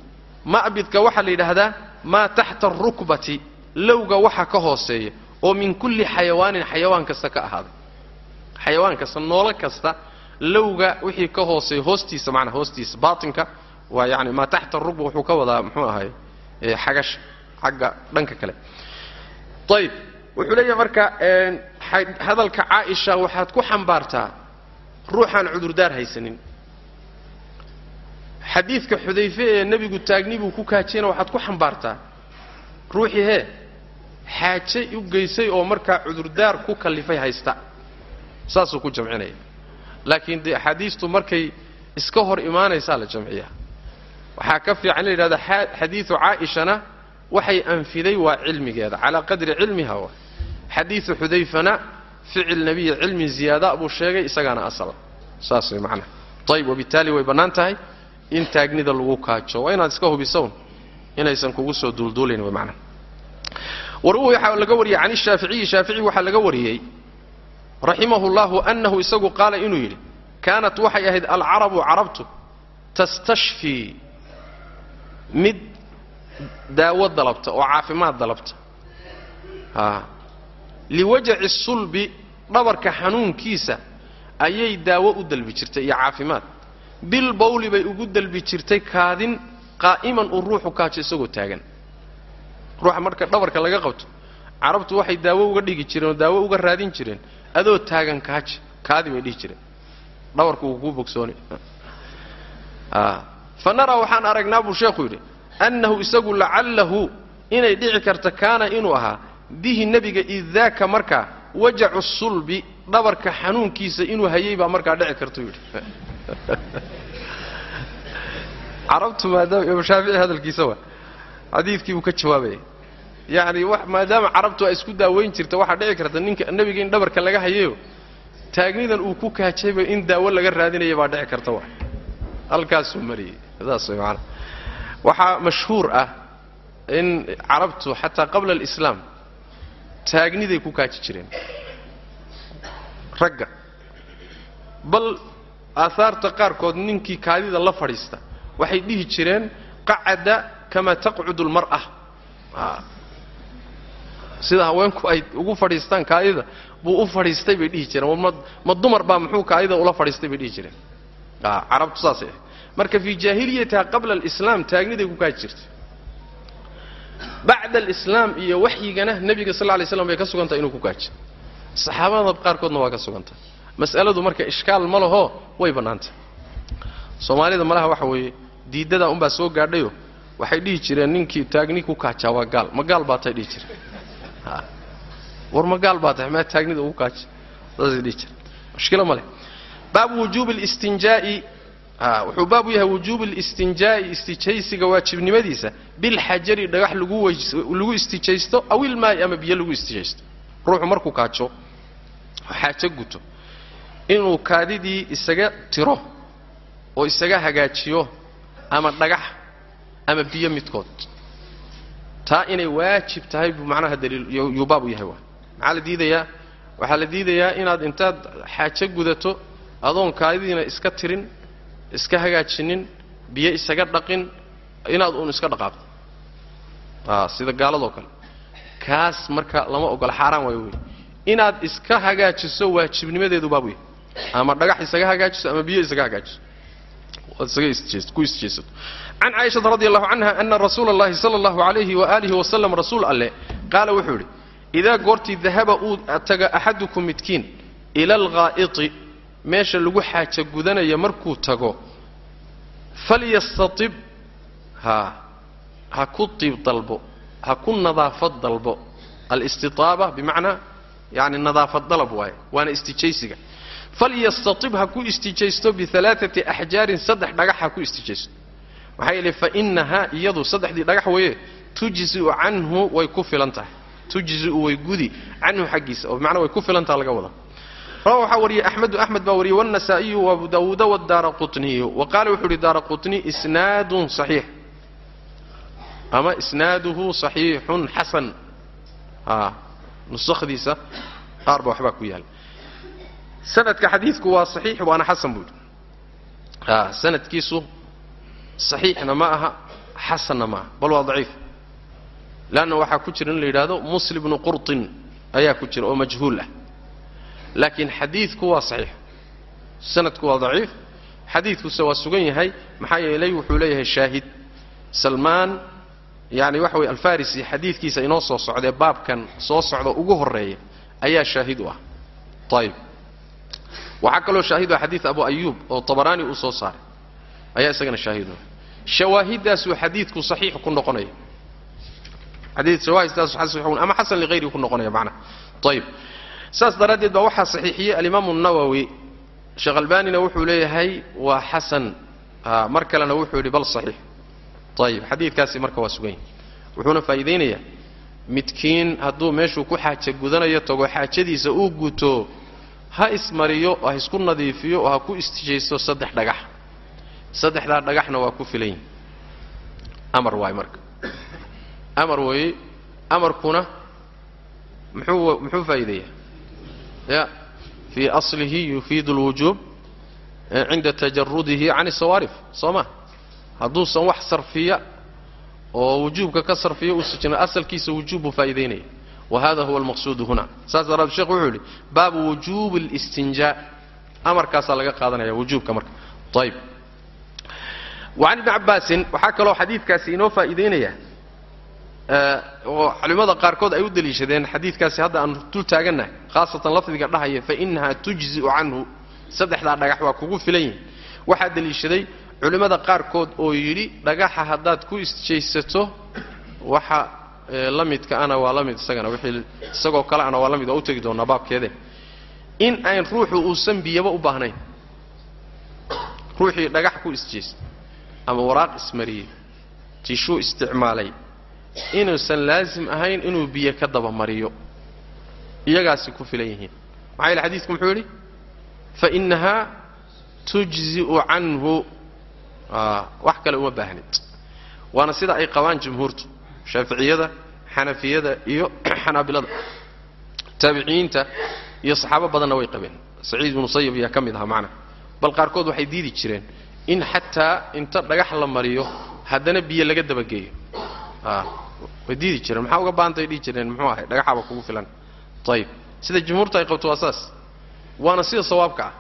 Ma'bidka waxaa la yidhaahdaa maa taxta arukbati lowga waxa ka hooseeya oo min kulli xayawaanin xayawaan kasta ka ahaaday. Xayawaan kasta noolo kasta lowga wixii ka hooseeya hoostiisa macnaa hoostiisa baatinka waa yani maa taxta arukba wuxuu ka wadaa muxuu ahaay xagasha xagga dhanka kale. Ayib wuxuu leeyahay marka hadalka caaisha waxaad ku xambaartaa ruuxaan cudurdaar haysanin. Xadiidka xudayfe ee nebigu taagni buu ku kaajiyana waxaad ku xambaartaa. Ruuxii hee xaaje u geysay oo markaa cudurdaar ku kallifay haysta. Saasuu ku jamcinaya. Laakiin dee axaadiistu markay iska hor imaanaysaa la jamciyaa. Waxaa ka fiican in la yidhahda xadiidu caaishana waxay anfiday waa cilmigeeda calaa qadri cilmiha wa. Xadiidu xudayfana ficil nebiya cilmi ziyaada buu sheegay isagaana asala saas way macnaha ayib wabitaali way bannaan tahay. In taagnida lagu kaajo. Waa inaad iska hubisown inaysan kugu soo duulduulayn way macnaha waruu waxaa laga wariyey can ishaaficiyi shaafici waxaa laga wariyey raximahu llahu annahu isagu qaala inuu yidhi kaanat waxay ahayd alcarabu carabtu tastashfii mid daawo dalabta oo caafimaad dalabta. Liwajaci sulbi dhabarka xanuunkiisa ayay daawo u dalbi jirtay iyo caafimaad. Bil bawli bay ugu dalbi jirtay kaadin qaa'iman uu ruuxu kaajo isagoo taagan. Ruuxa marka dhabarka laga qabto carabtu waxay daawo uga dhigi jireen oo daawo uga raadin jireen adoo taagan kaaji kaadi bay dhihi jireen. Dhabarku uu kuu bogsooni fa naraa waxaan aragnaa buu sheekhu yidhi annahu isagu lacallahu inay dhici karta kaana inuu ahaa bihi nebiga idaaka markaa wajacu sulbi dhabarka xanuunkiisa inuu hayay baa markaa dhici kartuu yidhi carabtu maadaama imaam shaafici hadalkiisa waa xadiidkii buu ka jawaabaya yacni maadaama carabtu ay isku daaweyn jirta waxaa dhici karta ninka nebiga in dhabarka laga hayayo taagnidan uu ku kaajayba in daawo laga raadinaya baa dhici karta wa halkaasuu mariyey saas way maanaa waxaa mashhuur ah in carabtu xataa qabla alislaam taagniday ku kaaji jireen. Ragga. Bal aahaarta qaarkood ninkii kaadida la fadhiista waxay dhihi jireen qacada kama taqcudu lmar'a sida haweenku ay ugu fadhiistaan kaadida buu u fadhiistay bay dhihi jireen. Ma ma dumar baa muxuu kaadida ula fadhiistay bay dhihi jireen. Carabtu saasay marka fii jaahiliyatiha qabla alislaam taagniday ku kaaji jirtay bacda alislaam iyo waxyigana nebiga sal lay slam bay ka sugantahay inuu ku kaaji saxaabada qaarkoodna waa ka sugantah mas'aladu marka ishkaal ma laho way bannaantah soomaalida malaha waxa weeye diiddadaa unbaa soo gaadhayo waxay dhihi jireen ninkii taagni ku kaajaa waa gaal. Ma gaal baa tay dhihi jireen war ma gaal baa tahay maa taagnida ugu kaaja saasay dhihi jireen. Mushkilo ma leh. Baabu wujuubi listinjaa'i wuxuu baabu yahay wujuubi listinjaa'i istijaysiga waajibnimadiisa bilxajari dhagax lagu istijaysto aw ilmaa'i ama biyo lagu istijaysto. Ruuxu markuu kaajo xaajo guto inuu kaadidii isaga tiro oo isaga hagaajiyo ama dhagax ama biyo midkood. Taa inay waajib tahay buu macnaha daliil yuu baabu yahay waa. Maxaa la diidayaa? Waxaa la diidayaa inaad intaad xaajo gudato adoon kaadidiina iska tirin iska hagaajinin biyo isaga dhaqin inaad uun iska dhaqaaqdo. Sida gaaladoo kale. Kaas marka lama ogola xaaraan waayo wey inaad iska hagaajiso waajibnimadeedu baabu yahay ama dhagax isaga hagaajiso ama biyo isaga hagaajiso. Can caaishata radi allahu canha ana rasuula اllahi sala allahu alayhi waaalihi wasalam rasuul alleh qaala wuxuu yidhi idaa goortii dahaba uu taga axadukum midkiin ila alghaa'iti meesha lagu xaaja gudanaya markuu tago falyastatib ha ha ku tiib dalbo ha ku nadaafad dalbo. Alistitaaba bimacnaa yani nadaafad dalab waaye waana istijaysiga. Falyastatib ha ku istijaysto bialaaati axjaarin saddex dhagax ha ku istijaysto. Maxaa yeele fainahaa iyadu saddexdii dhagax weeye tujzi'u canhu way ku filan tahay. Tujzi'u way gudi canhu xaggiisa oo bimacnaa way ku filantaha laga wada rawa waxaa wariyey axmedu axmed baa wariyey wاnasaa'iyu wabu dawuuda wadaara qutniyu wa qaala wuxuu yidhi daara qutni isnaadun saxiix ama isnaaduhu saxiixun xasan nusadiisa qaar ba waxbaa ku yaal sanadka xadiidku waa saxiix waana xasan buu yidhi sanadkiisu saxiixna ma aha xasanna ma aha bal waa daciif leanna waxaa ku jira in la yidhaahdo musl bnu qurtin ayaa ku jira oo majhuul ah laakiin xadiidku waa saxiix. Sanadku waa daciif xadiidkuse waa sugan yahay maxaa yeelay wuxuu leeyahay shaahid. Salmaan yani waxa weye alfarisi xadiidkiisa inoo soo socdee baabkan soo socda ugu horreeya ayaa shaahid u ah. Ayib waxaa kaloo shaahid u ah xadiid abu ayuub oo tabaraani uu soo saaray. Ayaa isagana shaahid u ah. Shawaahidaasuu xadiidku saxiix ku noqonaya. Ama xasan lighayrihi ku noqonaya macnaha ayib saas daraaddeed baa waxaa saxiixiyey alimaamu nawowi sheekh albanina wuxuu leeyahay waa xasan. Mar kalena wuxuu yidhi bal saxiix. Ayib xadiidkaasi marka waa sugan yahay wuxuuna faa'iidaynayaa midkiin hadduu meeshuu ku xaaja gudanayo tago xaajadiisa uu guto ha ismariyo ha isku nadiifiyo oo ha ku istijaysto saddex dhagax. Saddexdaa dhagaxna waa ku filan yihiin amar waay marka. Amar weeye amarkuna muxuu muxuu faa'iideeyaa ya fii aslihi yufiidu اlwujuub cinda tajarudihi can الsawaarif soo ma hadduusan wax sarfiya oo wujuubka ka sarfiya uusa jirin asalkiisa wujuub buu faa'iidaynaya wa hada huwa almaqsuudu huna saas daraaddeed sheekhu wuxuu yidhi baabu wujuubi اlistinjaa amarkaasaa laga qaadanaya wujuubka marka ayib wacan ibni cabbaasin waxaa kaloo xadiidkaasi inoo faa'iidaynaya oo culimmada qaarkood ay u deliishadeen xadiidkaasi hadda aan dul taagannahay khaasatan lafdiga dhahaya fainaha tujzi'u canhu. Saddexdaa dhagax waa kugu filan yihiin waxaa deliishaday culimmada qaarkood oo yidhi dhagaxa haddaad ku isjaysato waxa la midka ana waa la mid isagana wixii isagoo kale ana waa la mid waa u tegi doonaa baabkeede. In ayn ruuxu uusan biyaba u baahnayn. Ruuxii dhagax ku isjaysta ama waraaq ismariyey tishuu isticmaalay inuusan laasim ahayn inuu biyo ka dabamariyo iyagaasi ku filan yihiin. Maxaa yaele xadiidku muxuu yidhi? Fainahaa tujzi'u canhu. Wax kale uma baahnid. Waana sida ay qabaan jumhuurtu. Shaaficiyada xanafiyada iyo xanaabilada. Taabiciyiinta iyo saxaabo badanna way qabeen. Saciid ibnu musayib ayaa ka mid ahaa macnaha bal qaarkood waxay diidi jireen in xataa inta dhagax la mariyo haddana biyo laga dabageeyo way diidi jireen. Maxaa uga baahantay dhihi jireen? Muxuu ahay? Dhagaxaaba kugu filan. Ayib sida jumhuurta ay qabto waa saas. Waana sida sawaabka ah.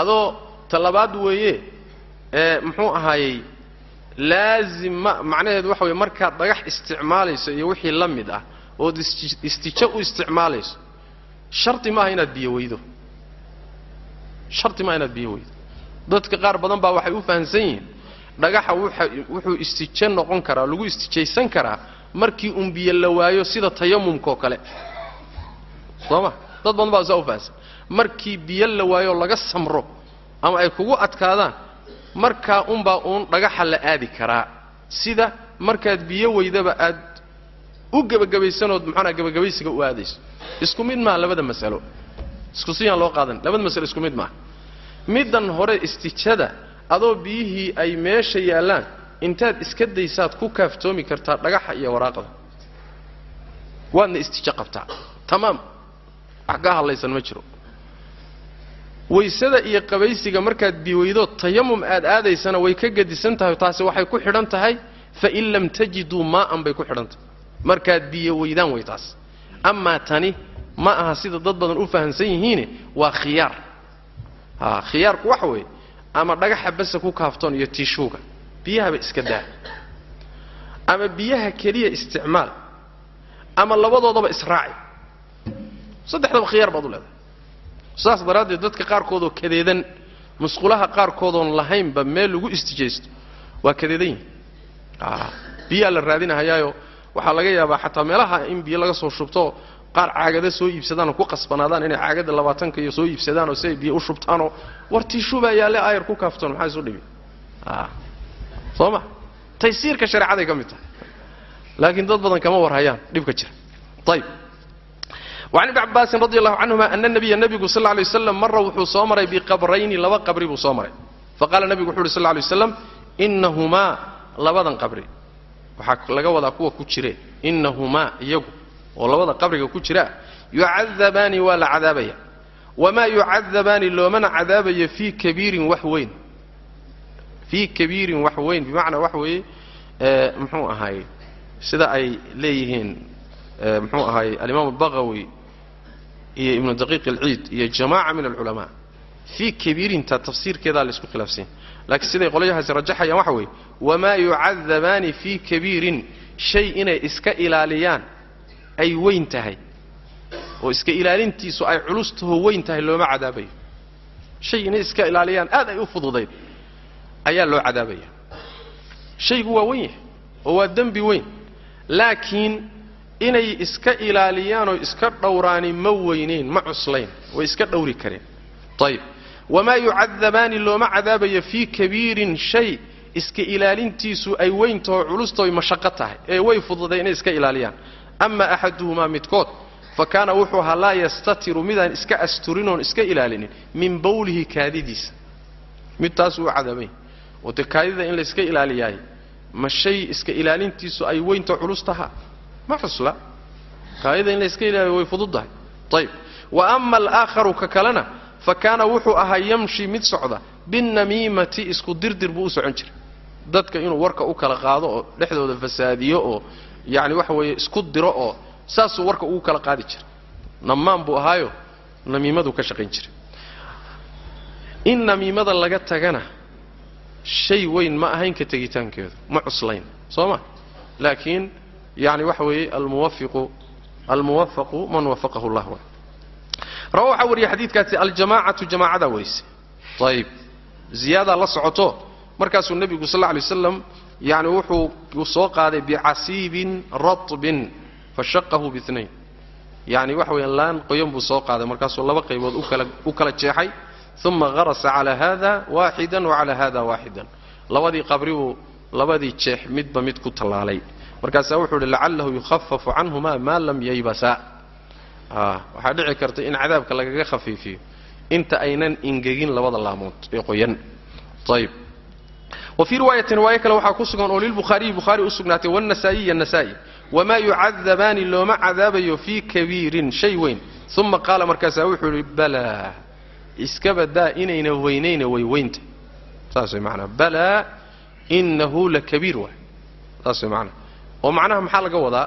Adoo talabaad weeye ee muxuu ahaayey laazim ma macnaheedu waxa weye markaad dhagax isticmaalayso iyo wixii la mid ah ood istijo u isticmaalayso sharti maaha inaad biyo weydo. Sharti maaha inaad biyo weydo. Dadka qaar badan baa waxay u fahamsan yihiin dhagaxa wuxuu istijo noqon karaa lagu istijaysan karaa markii un biyo la waayo sida tayamumkaoo kale. Soo ma dad badan baa saa u fahamsan markii biyo la waayo laga samro ama ay kugu adkaadaan markaa unbaa uun dhagaxa la aadi karaa. Sida markaad biyo weydaba aad u gebagabaysanood maxaanaa gebagabaysiga u aadayso. Isku mid maaha labada masalo. Isku siyaan loo qaadan labada masalo isku mid maaha. Middan hore istijada adoo biyihii ay meesha yaallaan intaad iska daysaad ku kaaftoomi kartaa dhagaxa iyo waraaqda waadna istijo qabtaa. Tamaam. Wax kaa hadlaysan ma jiro. Waysada iyo qabaysiga markaad biweydo tayamum aad aadaysana way ka gedisan tahay taasi waxay ku xidhan tahay fain lam tajiduu maa'an bay ku xidhan tahay. Markaad biyo weydaan way taas. Amaa tani ma aha sida dad badan u fahamsan yihiine waa khiyaar. A khiyaarku waxa weeye ama dhagaxa basa ku kaaftoon iyo tiishuuga biyahaba iska daa. Ama biyaha keliya isticmaal. Ama labadoodaba israaci. Saddexdaba khiyaar baad u leedahay. Saas daraaddeed dadka qaarkoodoo kadeedan musqulaha qaarkoodoon lahaynba meel lagu istijaysto waa kadeedan yihiin biyaa la raadinahayaayo. Waxaa laga yaabaa xataa meelaha in biyo laga soo shubto qaar caagada soo iibsadaan oo ku qasbanaadaan inay caagada labaatanka iyo soo iibsadaan oo siay biyo u shubtaanoo wartii shubayaalle aayar ku kaaftoon maxaa isu dhibi ah. soo ma? Taysiirka shareecaday ka mid tahay. Laakiin dad badan kama warhayaan dhibka jira. Ayb wacan ibni cabbaasin radi allahu canhuma ana nabiya nebigu sal lay waslam mara wuxuu soo maray biqabrayni laba qabri buu soo maray. Faqaala nebigu wuxu uhi sal lay waslam innahumaa labadan qabri. Waxaa laga wadaa kuwa ku jire innahumaa iyagu oo labada qabriga ku jira yucadabaani waa la cadaabaya. Wamaa yucadabaani loomana cadaabayo fii kabiirin wax weyn. Fii kabiirin wax weyn bimacnaa wax weeye muxuu ahaay sida ay leeyihiin muxuu ahaay alimaam albaqawi iyo ibnu daqiiq alciid iyo jamaaca min alculamaa. Fii kabiirinta tafsiirkeedaa la isku khilaafsanya laakiin siday qolyahaasi rajaxayaan waxa weeye wamaa yucadabaani fii kabiirin shay inay iska ilaaliyaan ay weyn tahay oo iska ilaalintiisu ay culustaho weyn tahay looma cadaabayo. Shay inay iska ilaaliyaan aad ay u fududayd ayaa loo cadaabaya. Shaygu waa weyn yahay oo waa dembi weyn laakiin inay iska ilaaliyaan oo iska dhowraani ma weynayn ma cuslayn way iska dhowri kareen. Ayib wamaa yucadabaani looma cadaabayo fii kabiirin shay iska ilaalintiisu ay weyntaho culustaoy mashaqo tahay ee way fududay inay iska ilaaliyaan ama axaduhumaa midkood fa kaana wuxuu ahaa laa yastatiru midaan iska asturinoon iska ilaalinin min bawlihi kaadidiisa mid taasuu u cadaabay oo dee kaadida in layska ilaaliyaay ma shay iska ilaalintiisu ay weyntaho culus tahaa ma cusla kaadida in layska ilaaliyo way fududdahay ayib wa ama alaakharu ka kalena fa kaana wuxuu ahaa yamshi mid socda binnamiimati isku dirdir buu u socon jiray dadka inuu warka u kala qaado oo dhexdooda fasaadiyo oo yacni waxa weeye isku diro oo saasuu warka ugu kala qaadi jiray. Nammaan buu ahaayo namiimaduu ka shaqayn jiray. In namiimada laga tagana shay weyn ma ahayn ka tegitaankeedu ma cuslayn soo ma? Laakiin yani waxa weeye almuwafiqu almuwafaqu man wafaqahu llah wa. Rawa waxaa wariyay xadiidkaasi aljamaacatu jamaacadaa warisay ayib ziyaadaa la socoto markaasuu nebigu sal lla alay waslam yani wuxuu soo qaaday bicasiibin ratbin fashaqahu biinayn yani waxa weeyaan laan qoyan buu soo qaaday markaasuu laba qaybood u kala jeexay. Uma harasa calaa hada waaxidan wacalaa hada waaxidan. Labadii qabri buu labadii jeex midba mid ku tallaalay. Markaasaa wuxuu idhi lacalahu yukhafafu canhuma maa lam yaybasa. Waxaa dhici karta in cadaabka lagaga khafiifiyo. Inta aynan ingegin labada laamood ee qoyan. Ayb wa fii riwaayatin riwaayo kale waxaa ku sugan oo lilbukhaariyi bukhaari u sugnaatay wannasaa'iyi annasaa'i wamaa yucadabaani looma cadaabayo fii kabiirin shay weyn. Uma qaala markaasaa wuxuu idhi balaa iska badaa inayna weynayna way weynta. Saas way maanaa balaa inahu lakabiir waay. Saas way maanaa oo macnaha maxaa laga wadaa?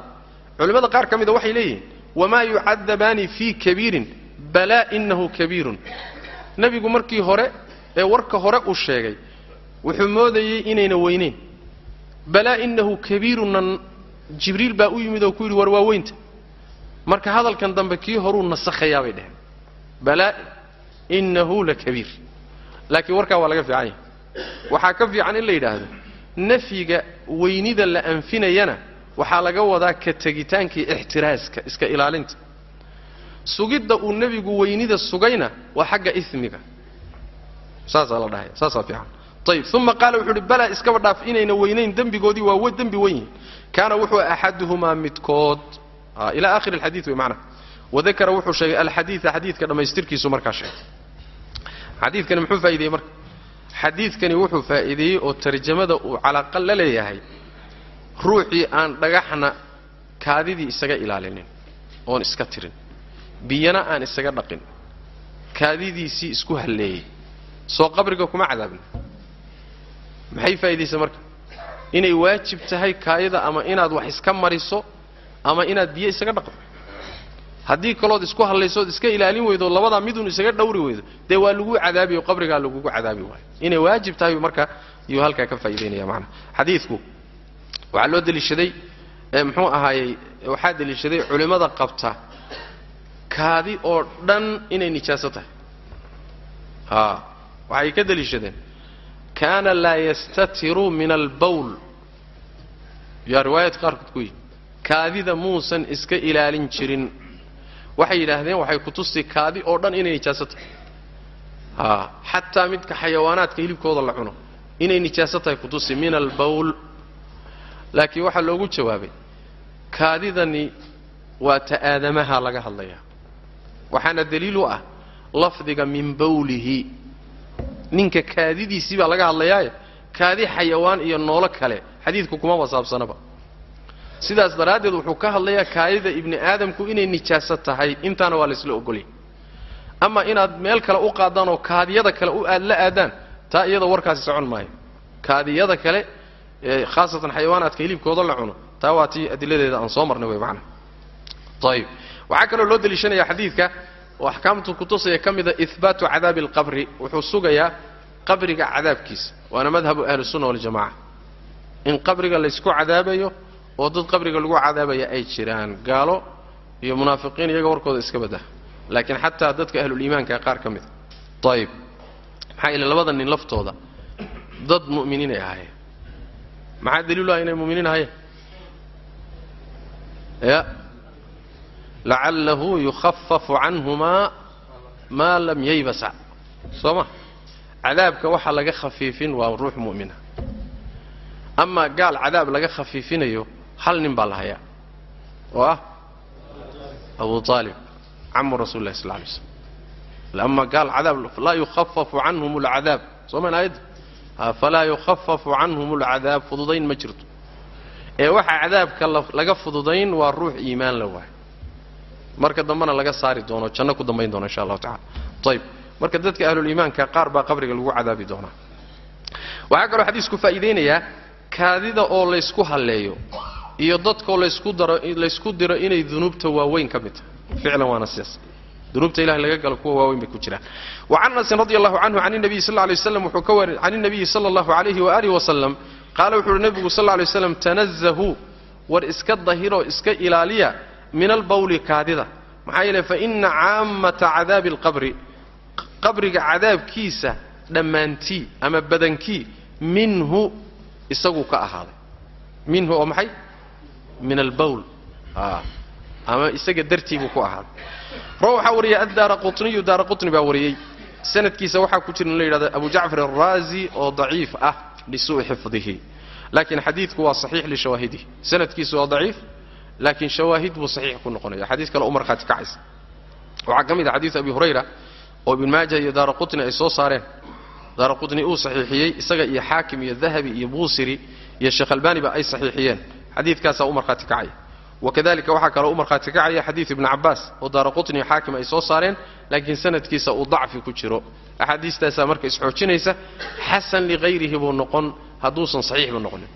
Culimmada qaar ka mida waxay leeyihiin wamaa yucadabaani fii kabiirin balaa inahu kabiirun. Nebigu markii hore ee warka hore uu sheegay wuxuu moodayey inayna weynayn balaa inahu kabiirunna jibriil baa u yimid oo ku yidhi war waa weynta marka hadalkan dambe kii horuu nasakhayaa bay dheheen balaa inahu lakabiir laakiin warkaa waa laga fiican yahay. Waxaa ka fiican in la yidhaahdo nafyiga weynida la anfinayana waxaa laga wadaa ka tegitaankii ixtiraaska iska ilaalinta. Sugidda uu nebigu weynida sugayna waa xagga ismiga. Saasaa la dhahaya saasaa fiican ayib uma qaala wuxuu uhi balaa iskaba dhaaf inayna weynayn dembigoodii waa dembi weyn. Yihin kaana wuxuu axaduhumaa midkood. Ilaa akhiri alxadiid wey macnaha wadakara wuxuu sheegay alxadiida xadiidka dhammaystirkiisu markaa sheegay. Xadiidkani muxuu faa'ideeyey marka? Xadiidkani wuxuu faa'iideeyey oo tarjamada uu calaaqa la leeyahay ruuxii aan dhagaxna kaadidii isaga ilaalinin oon iska tirin. Biyana aan isaga dhaqin kaadidiisii isku halleeyey. Soo qabriga kuma cadaabin maxay faa'iidaysa marka? Inay waajib tahay kaayada ama inaad wax iska mariso ama inaad biyo isaga dhaqdo. Haddii kalood isku hadlaysood iska ilaalin weydo labadaa midun isaga dhowri weydo dee waa lagu cadaabiyo qabrigaa lagugu cadaabi waayo. Inay waajib tahay marka iyuu halkaa ka faa'idaynaya macana xadiidku waxaa loo deliishaday muxuu ahaayey waxaa deliishaday culimmada qabta kaadi oo dhan inay nijaaso tahay. A waxay ka deliishadeen kaana laa yastatiru min albawl yaa riwaayadka qaarkood ku yihi kaadida muusan iska ilaalin jirin waxay yidhaahdeen waxay kutusi kaadi oo dhan inay nijaaso tahay xataa midka xayawaanaadka hilibkooda la cuno inay nijaaso tahay kutusi min albawl laakiin waxaa loogu jawaabay kaadidani waa ta aadamaha laga hadlayaa waxaana daliil u ah lafdiga min bawlihi ninka kaadidiisii baa laga hadlayaaye? Kaadi xayawaan iyo noolo kale. Xadiidku kuma wasaabsanaba. Sidaas daraaddeed wuxuu ka hadlayaa kaadida ibni aadamku inay nijaaso tahay. Intaana waa laysla ogolya ama inaad meel kale u qaadaan oo kaadiyada kale u aad la aadaan taa iyada warkaasi socon maayo. Kaadiyada kale khaasatan xayawaanaadka hilibkooda la cuno taa waa tii adiladeeda aan soo marnay wey macana ayib waxaa kaloo loo deliishanaya xadiidka oo axkaamtu kutusaya ka mida ihbaatu cadaabi alqabri wuxuu sugayaa qabriga cadaabkiisa waana madhabu ahlisunna waljamaca in qabriga laysku cadaabayo oo dad qabriga lagu cadaabaya ay jiraan gaalo iyo munaafiqiin iyaga warkooda iska baddaha laakiin xataa dadka ahluliimaanka qaar ka mida ayib maxaa yeele labada nin laftooda dad mu'miniinay ahaayeen maxaa daliilu ah inay mu'miniin ahaayeen ya lacallahu yukhafafu canhumaa maa lam yaybasa soo ma cadaabka waxa laga khafiifin waa ruux mu'mina amaa gaal cadaab laga khafiifinayo hal nin baa la hayaa oo ah abu aalib camu rasuli lahi sal lay slam ama gaal cadaab laa yukhafafu canhum alcadaab soo mayn aayadda falaa yukhafafu canhum alcadaab fududayn ma jirto ee waxa cadaabka laga fududayn waa ruux iimaan la waay marka dambena laga saari doono janno ku dambayn doono insha allahu tacala ayib marka dadka ahluliimaanka qaar baa qabriga lagu cadaabi doonaa. Waxaa kaloo xadiisku faa'iidaynayaa kaadida oo laysku halleeyo iyo dadkoo laysku daro laysku diro inay dunuubta waaweyn ka mid tahay. Ficlan waana sidaas dunuubta ilahay laga galo kuwa waaweyn bay ku jiraan. Wa can anasin radi allahu canhu can nabiyi sal lay waslam wuxuu ka wari can nabiyi sala allahu alayhi waaalih wasalam qaala wuxu uhi nebigu sal lay waslam war iska dahiroo iska ilaaliya min albawli kaadida. Maxaa yeele faina caammata cadaabi alqabri qabriga cadaabkiisa dhammaantii ama badankii minhu isaguu ka ahaaday. Minhu oo maxay? Min albawl. Ama isaga dartii ku ahaaday. Ra waxaa wariyay addaara quniyu daara qutni baa wariyey sanadkiisa waxaa ku jira in la yidhahdo abu jacfar alraazi oo daciif ah lisuu'i xifdihi. Laakiin xadiidku waa saxiix lishawaahidihi sanadkiisu waa daciif laakiin shawaahid buu saxiix ku noqonaya. Xadiis kale u kacaysa waxaa ka mid ah xadiis abi hurayra oo ibn maaja iyo daara ay soo saareen. Daara uu saxiixiyey isaga iyo xaakim iyo dahabi iyo buusiri iyo sheekh albaniba ay saxiixiyeen. Xadiidkaasaa u markhaati kacaya wakadalika waxaa kaloo u kacaya xadiid ibni cabaas oo daara qutni xaakim ay soo saareen laakiin sanadkiisa uu dacfi ku jiro. Axaadiistaasaa marka isxoojinaysa xasan ligayrihi buu noqon hadduusan saxiixba noqonin.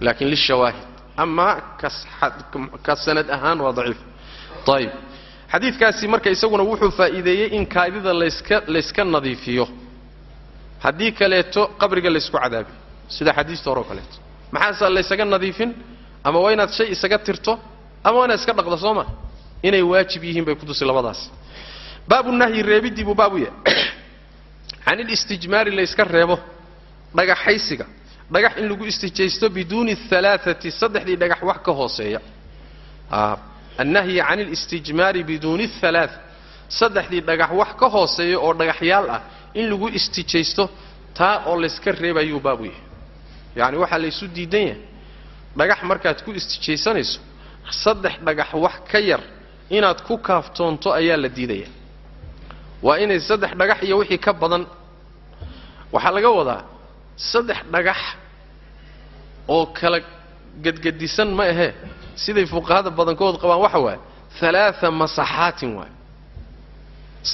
Laakiin lishawaahid ama ka sanad ahaan waa daciif. Ayib xadiidkaasi marka isaguna wuxuu faa'iideeyey in kaadida layska layska nadiifiyo. Haddii kaleeto qabriga laysku cadaabi. Sida xadiista hore oo kaleeto. Maxaase laysaga nadiifin? Ama waa inaad shay isaga tirto? Ama waa inaad iska dhaqdo soo ma? Inay waajib yihiin bay kutusi labadaas. Baabu nahyi reebidii buu baabu yahay. Can ilistijmaari layska reebo dhagaxaysiga dhagax in lagu istijaysto biduuni alaaati saddexdii dhagax wax ka hooseeya. Annahyi can alistijmaari biduuni alaa saddexdii dhagax wax ka hooseeya oo dhagaxyaal ah in lagu istijaysto taa oo layska reebayuu baabu yahay. Yacni waxaa laysu diidan yahay dhagax markaad ku istijaysanayso saddex dhagax wax ka yar inaad ku kaaftoonto ayaa la diidaya waa inay saddex dhagax iyo wixii ka badan. Waxaa laga wadaa saddex dhagax oo kala gedgedisan ma ahee siday fuqahada badankood qabaan waxa waaye alaaa masaxaatin waay.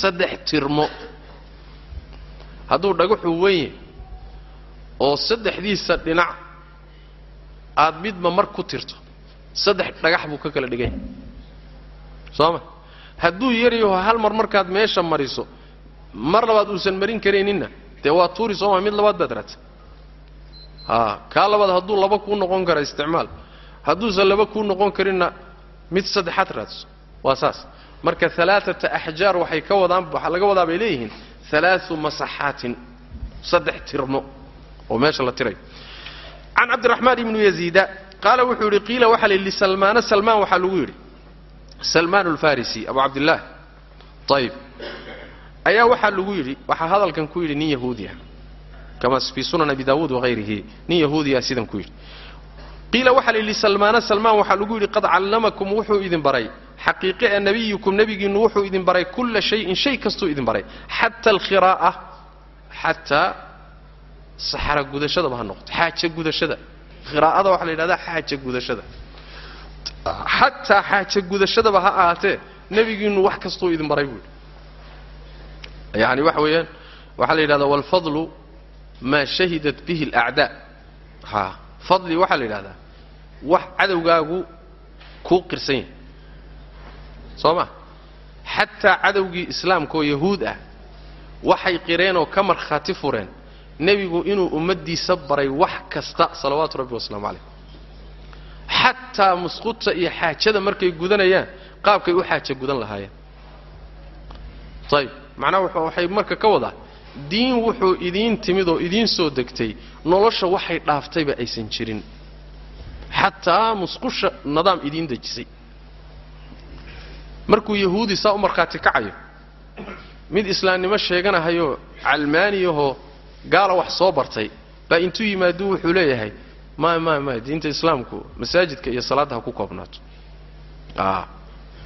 Saddex tirmo. Hadduu dhagaxu wenye oo saddexdiisa dhinac aad midba mar ku tirto saddex dhagax buu ka kala dhiganya soo ma hadduu yaryaho hal mar markaad meesha mariso mar labaad uusan marin karayninna dee waa tuuri sooma mid labaad baad raadsa kaa labaad hadduu laba kuu noqon kara isticmaal. Hadduusan laba kuu noqon karinna mid saddexaad raadso. Waa saas. Marka alaaata axjaar waxay ka wadaan waxaa laga wadaa bay leeyihiin alaau masaxaatin saddex tirmo oo meesha la tirayo can cabdiraxmaan ibnu yaziida qaala wuxuu yidhi qiila waxaa la yidhi lisalmaana salmaan waxaa lagu yidhi. Salmaan alfarisi abu cabdillaah ayib ayaa waxaa lagu yidhi waxaa hadalkan ku yidhi nin yahuudiya kama fii sunan abi daawuud wahayrihi nin yahuudiya sidan ku yidhi qiila waxaa la yidhi salmaana salmaan waxaa lagu yidhi qad callamakum wuxuu idin baray xaqiiqe e nabiyukum nebigiinnu wuxuu idin baray kulla shayin shay kastuu idin baray xata alkhiraa'a xataa saxara gudashadaba ha noqoto xaaja gudashada khiraa'ada waxaa la yidhahdaa xaaja gudashada xataa xaaja gudashadaba ha ahaatee nebigiinnu wax kastuu idin baray buu yidhi yani waxa weeyaan waxaa la yidhahdaa walfadlu maa shahidat bihi alacdaa ha fadli waxaa la yidhahdaa wax cadowgaagu kuu qirsan yahay. Soo ma xataa cadowgii islaamka oo yahuud ah waxay qireen oo ka markhaati fureen nebigu inuu ummaddiisa baray wax kasta salawaatu rabbi wasalaamu calayh. Xataa musquta iyo xaajada markay gudanayaan qaabkay u xaaja gudan lahaayeen. Ayib macnaha waxay marka ka wadaa diin wuxuu idiin timid oo idiin soo degtay nolosha waxay dhaaftayba aysan jirin. Xataa musqusha nidaam idiin dejisay. Markuu yahuudi saa u markhaati kacayo mid islaamnimo sheeganahayoo calmaaniyahoo gaala wax soo bartay baa intuu yimaadu wuxuu leeyahay may may may diinta islaamku masaajidka iyo salaadda ha ku koobnaato.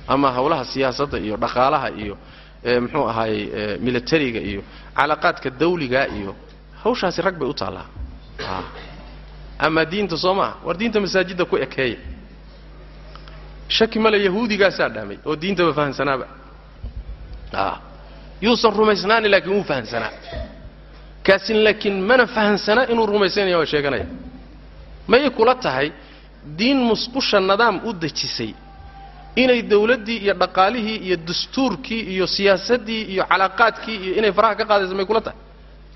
Ama howlaha siyaasadda iyo dhaqaalaha iyo muxuu ahaayey militariga iyo calaaqaadka dawliga iyo hawshaasi rag bay u taallaa ama diinta soo maaha war diinta masaajidda ku ekeeya. Shaki male yahuudigaasaa dhaamay oo diintaba fahamsanaaba yuusan rumaysnaani laakiin wuu fahamsanaa kaasin laakiin mana fahamsanaa inuu rumaysanaya waa sheeganaya. Mayay kula tahay diin musqusha nidaam u dejisay inay dawladdii iyo dhaqaalihii iyo dastuurkii iyo siyaasaddii iyo calaaqaadkii iyo inay faraha ka qaadayso may kula tahay.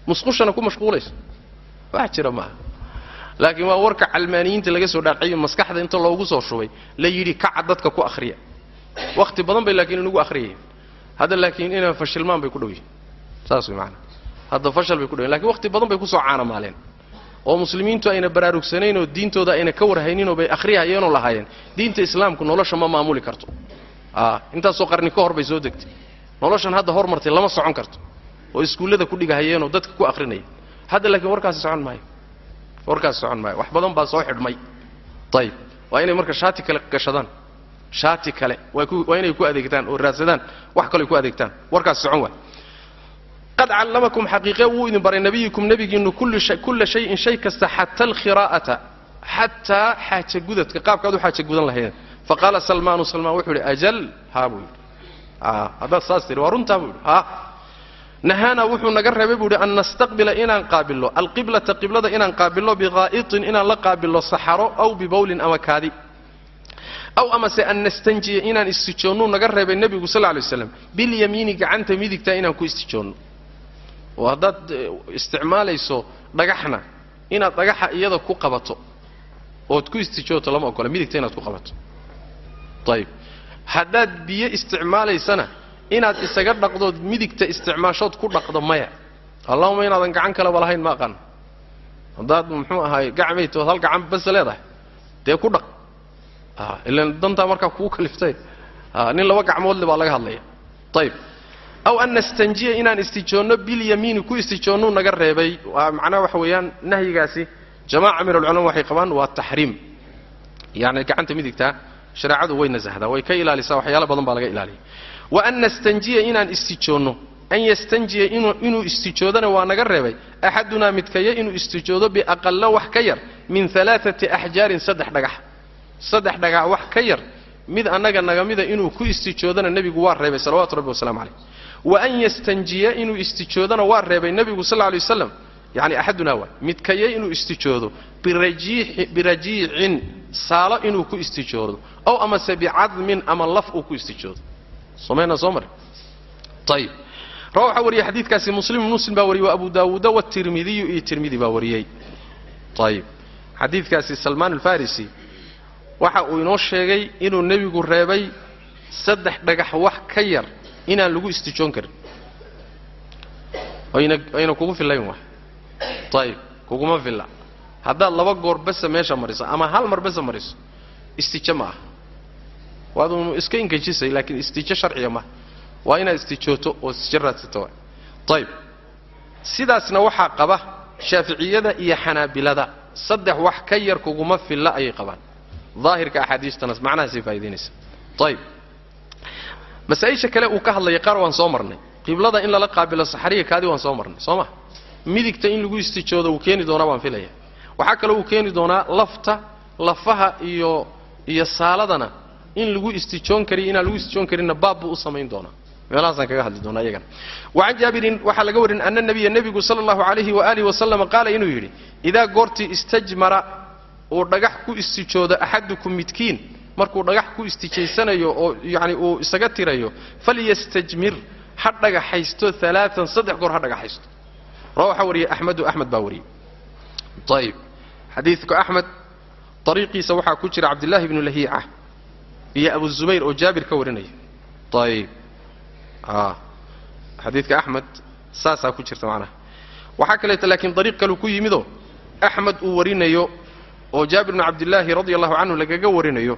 Musqushana ku mashquulayso. Wax jira maaha. Laakiin waa warka calmaaniyiinta laga soo dhaadhaciyo maskaxda inta loogu soo shubay la yidhi kaca dadka ku akhriya. Wakhti badan bay laakiin inugu akhriyayeen hadda laakiin inay fashilmaan bay ku dhow yihiin saas way macanaa hadda fashal bay ku dhow yihiin laakiin wakhti badan bay ku soo caanamaaleen oo muslimiintu ayna baraarugsanayn oo diintooda ayna ka warhayninoo bay akhriyahayeenoo lahaayeen diinta islaamku nolosha ma maamuli karto. Intaasoo qarni ka hor bay soo degtay. Noloshan hadda hormartay lama socon karto oo iskuullada ku dhigahayeenoo dadka ku akhrinaya. Hadda laakiin warkaasi socon maayo. Warkaasi socon maayo. Wax badan baa soo xidhmay. Ayib waa inay marka shaati kale gashadaan. Shaati kale. Waa inay ku adeegtaan oo raadsadaan. Wax kale ku adeegtaan. Warkaasi socon waay qad callamakum xaqiiqe wuu idin baray nabiyukum nebigiinnu kulla shayin shay kasta xata alkhiraa'ata xataa xaaja gudadka qaabkaad u xaaja gudan lahaydeen faqaala salmaanu salmaan wuxuu yidhi ajal haa buu yidhi haddaad saas tihi waa runtaa buu yidhi ha nahaana wuxuu naga reebay buu yidhi an nastaqbila inaan qaabillo alqiblata qiblada inaan qaabillo biqaa'itin inaan la qaabillo saxaro aw bibawlin ama kaadi aw amase an nastanjiya inaan istijoonnuu naga reebay nebigu sal alay waslam bilyamiini gacanta midigta inaan ku istijoonno oo haddaad isticmaalayso dhagaxna inaad dhagaxa iyada ku qabato ood ku istijooto lama ogola midigta inaad ku qabato. Ayib haddaad biyo isticmaalaysana inaad isaga dhaqdood midigta isticmaashood ku dhaqdo maya. Allahuma inaadan gacan kaleba lahayn ma aqaan. Haddaad muxuu ahaay gacmaytood hal gacan base leedahay. Dee ku dhaq. Ilan dantaa markaa kuu kaliftay. Nin laba gacmoodle baa laga hadlaya. Ayib aw an nastanjiya inaan istijoonno bilyamiini ku istijoonnuu naga reebay macnaha waxa weeyaan nahyigaasi jamaaca min alculama waxay qabaan waa taxriim yani gacanta midigtaa shareecadu way nasahdaa way ka ilaalisaa waxyaalo badan baa laga ilaaliya wa an nastanjiya inaan istijoonno an yastanjiya inuu istijoodana waa naga reebay axadunaa midkaya inuu istijoodo biaqalla wax ka yar min alaaati axjaarin saddex dhagax saddex dhagax wax ka yar mid annaga naga mida inuu ku istijoodana nebigu waa reebay salawatu rabbi wasalamu calayh wa an yastanjiya inuu istijoodana waa reebay nebigu sal lay waslam yani axadunaa waa midkaya inuu istijoodo birajiicin saalo inuu ku istijoodo ow amase bicadmin ama laf uu ku istijoodo somayna soo mari ayib rawa waxaa wariyey xadiidkaasi muslim muslim baa wariyey wa abu daawuuda watirmidiyu iyo tirmidi baa wariyey. Ayib xadiidkaasi salmaan alfarisi waxa uu inoo sheegay inuu nebigu reebay saddex dhagax wax ka yar inaan lagu istijoon karin. Ayna kugu fillayn wa ayib kuguma filla. Haddaad laba goor besa meesha mariso ama hal mar besa mariso istijo ma aha. Waad unu iska ingejisay laakiin istijo sharciga maha waa inaad istijooto oo istijo raadsato ayib sidaasna waxaa qaba shaaficiyada iyo xanaabilada. Saddex wax ka yar kuguma filla ayay qabaan. Daahirka axaadiistana macnahaasay faa'idaynaysa ayib masaa-isha kale uu ka hadlayay qaar waan soo marnay. Qiblada in lala qaabilo saxariya kaadi waan soo marnay soo ma? Midigta in lagu istijoodo uu keeni doonaa baan filaya waxaa kaloo uu keeni doonaa lafta lafaha iyo iyo saaladana in lagu istijoon kariyo inaan lagu istijoon karinna baab buu u samayn doonaa. Meelahaasaan kaga hadli doonaa iyagana wacan jaabirin waxaa laga warin ana nabiya nebigu sala allahu calayhi waaalih wasalama qaala inuu yidhi idaa goortii istajmara uu dhagax ku istijoodo axadukum midkiin markuu dhagax ku istijaysanayo oo yacni uu isaga tirayo falyastajmir ha dhagaxaysto alaaan saddex goor ha dhagaxaysto. Waxaa wariyey axmedu axmed baa wariyey ayib xadiidka axmed ariiqiisa waxaa ku jira cabdillaahi bnu lahiica iyo abu zubayr oo jaabir ka warinaya. Ayib xadiidka axmed saasaa ku jirta macnaha. Waxaa kaleeto laakiin dariiq kaleu ku yimidoo axmed uu warinayo oo jaabir bnu cabdillaahi radi allahu canhu lagaga warinayo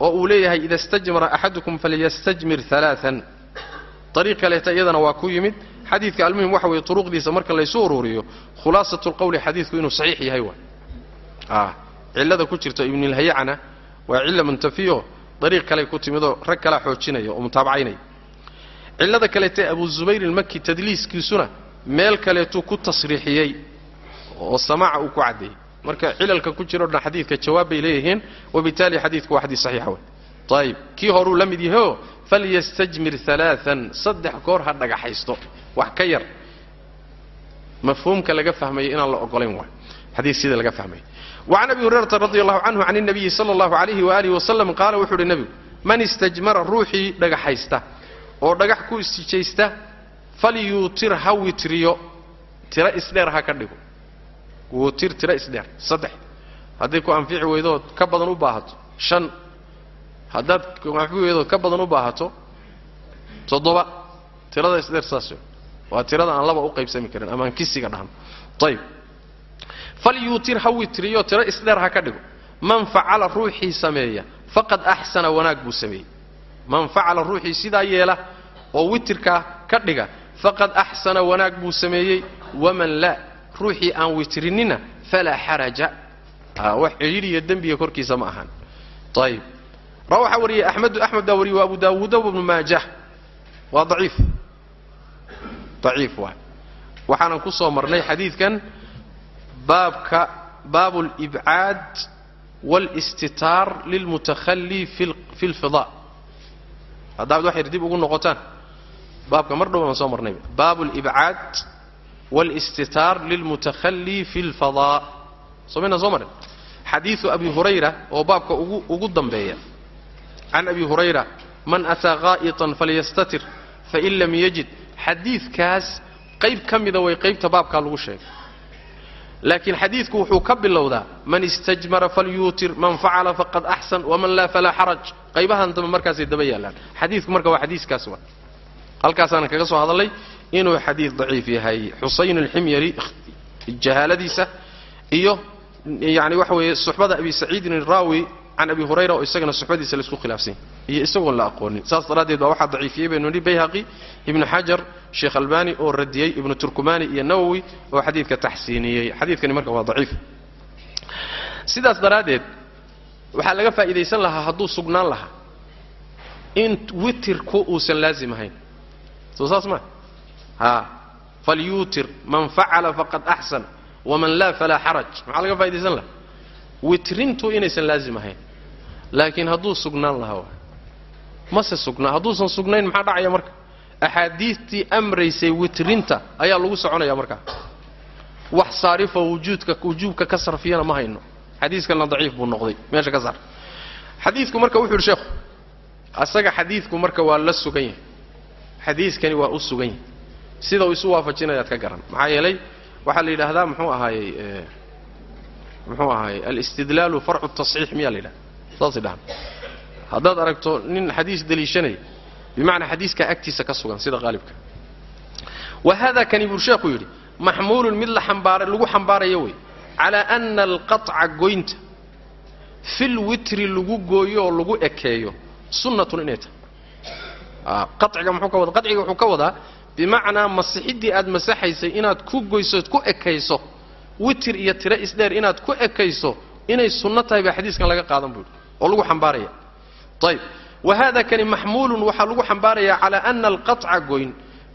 oo uu leeyahay ida stajmara axadukum falyastajmir alaaan ariiq kaleeta iyadana waa ku yimid. Xadiidka almuhim waxa weeye turuqdiisa marka laysu ururiyo khulaasatu lqowli xadiidku inuu saxiix yahay waay cillada ku jirto ibnilhayacna waa cilla muntafiyo dariiq kaley ku timidoo rag kalaa xoojinaya oo mutaabacaynaya cillada kaleeta abu zubayr ilmaki tadliiskiisuna meel kaleetuu ku tasriixiyey oo samaaca uu ku caddeeyey marka cilalka ku jiro dhan xadiidka jawaab bay leeyihiin wabitaali xadiidku waa xadiis saxiixa wey ayib kii horuu la mid yahayoo falyastajmir alaaan saddex goor ha dhagaxaysto. Wax ka yar. Mafhuumka laga fahmaya inaan la ogolayn waay xadiis sida laga fahmaya wacan abi hurayrata radi allahu canhu can اnabiyi sala allahu alayhi waalihi wasalam qaala wuxuu uhi nebigu man istajmara ruuxii dhagaxaysta oo dhagax ku istijaysta falyuutir ha witriyo tiro isdheer ha ka dhigo wuutir tiro isdheer saddex hadday ku anfici weydood ka badan u baahato shan haddaad anfici weydood ka badan u baahato toddoba tirada isdheer saas waa tirada aan laba u qaybsami karin ama kisiga dhahno ayib falyuutir ha witriyo tiro isdheer ha ka dhigo. Man facala ruuxii sameeya faqad axsana wanaag buu sameeyey. Man facala ruuxii sidaa yeela oo witirkaa ka dhiga faqad axsana wanaag buu sameeyey waman laa ruuxii aan witrinina falaa xaraja. Wax cidhiidhiyo dembiga korkiisa ma ahaan ayib ra waxaa wariyey axmedu axmed baa wariyey wa abu daawuuda wabnu maajah. Waa daciif. Daciif waay. Waxaanan ku soo marnay xadiidkan baabka baabu alibcaad wاlistitaar lilmutakhallii fi اlfidaa haddaad waxay dib ugu noqotaan baabka mar dhow baan soo marnay. Baabu alibcaad wاlistitaar lilmutakhallii fi اlfadaa soo maynaan soo marin xadiidu abi hurayra oo baabka ugu ugu dambeeya can abi hurayra man ataa qaa'iطan falyastatir fain lam yajid xadiidkaas qayb ka mida way qaybta baabkaa lagu sheegay laakiin xadiidku wuxuu ka bilowdaa man istajmara falyuutir man facala faqad axsan waman laa falaa xaraj qaybahan dambe markaasay daba yaallaan xadiidku marka waa xadiiskaas wa halkaasaanan kaga soo hadallay inuu xadiid daciif yahay. Xusayn alximyari jahaaladiisa iyo yani waxa weeye suxbada abi saciidin araawi can abi hurayra oo isagana suxbadiisa la isku khilaafsany iyo isagoon la aqoonin saas daraaddeed baa waxaa daciifiyey baynu nidhi bayhaqi ibnu xajar sheekh albani oo radiyey ibnu turkumani iyo nawowi oo xadiidka taxsiiniyey. Xadiidkani marka waa daciif. Sidaas daraaddeed waxaa laga faa'iidaysan lahaa hadduu sugnaan lahaa. In witirku uusan laazim ahayn. Soo saas ma falyuutir man facala faqad axsan waman laa falaa xaraj maxaa laga fa'idaysan lahaa? Witrintu inaysan laazim ahayn. Laakiin hadduu sugnaan lahaa mase sugnaa hadduusan sugnayn maxaa dhacaya marka? Axaadiistii amraysay witrinta ayaa lagu soconaya markaa wax saarifoo wujuudka wujuubka ka sarfiyana ma hayno. Xadiiskanna daciif buu noqday. Meesha ka saar. Xadiidku marka wuxu yidhi sheekhu asaga xadiidku marka waa la sugan yahay. Xadiiskani waa u sugan yahay sida uu isu waafajinayaad ka garan. Maxaa yeelay waxaa la yidhaahdaa muxuu ahaayey muxuu ahaayey alistidlaalu farcu tasxiix miyaa la yidhahda saasay dhahan haddaad aragto nin xadiis deliishanaya bimacnaa xadiiskaa agtiisa ka sugan sida qaalibka. Wa hada kani buu sheekhu yidhi maxmuulun mid lagu xambaarayo wey. Calaa ana alqaطca goynta fil witri lagu gooyo oo lagu ekeeyo sunnatun inay tahay. Qaciga muxuu ka wada qaciga wuxuu ka wadaa bimacnaa masixiddii aad masaxaysay inaad ku goyso ku ekayso witir iyo tiro isdheer inaad ku ekayso inay sunno tahay baa xadiiskan laga qaadan buu yidhi oo lagu xambaaraya. Ayb wa hada kani maxmuulun waxaa lagu xambaarayaa calaa ana alqaطca goyn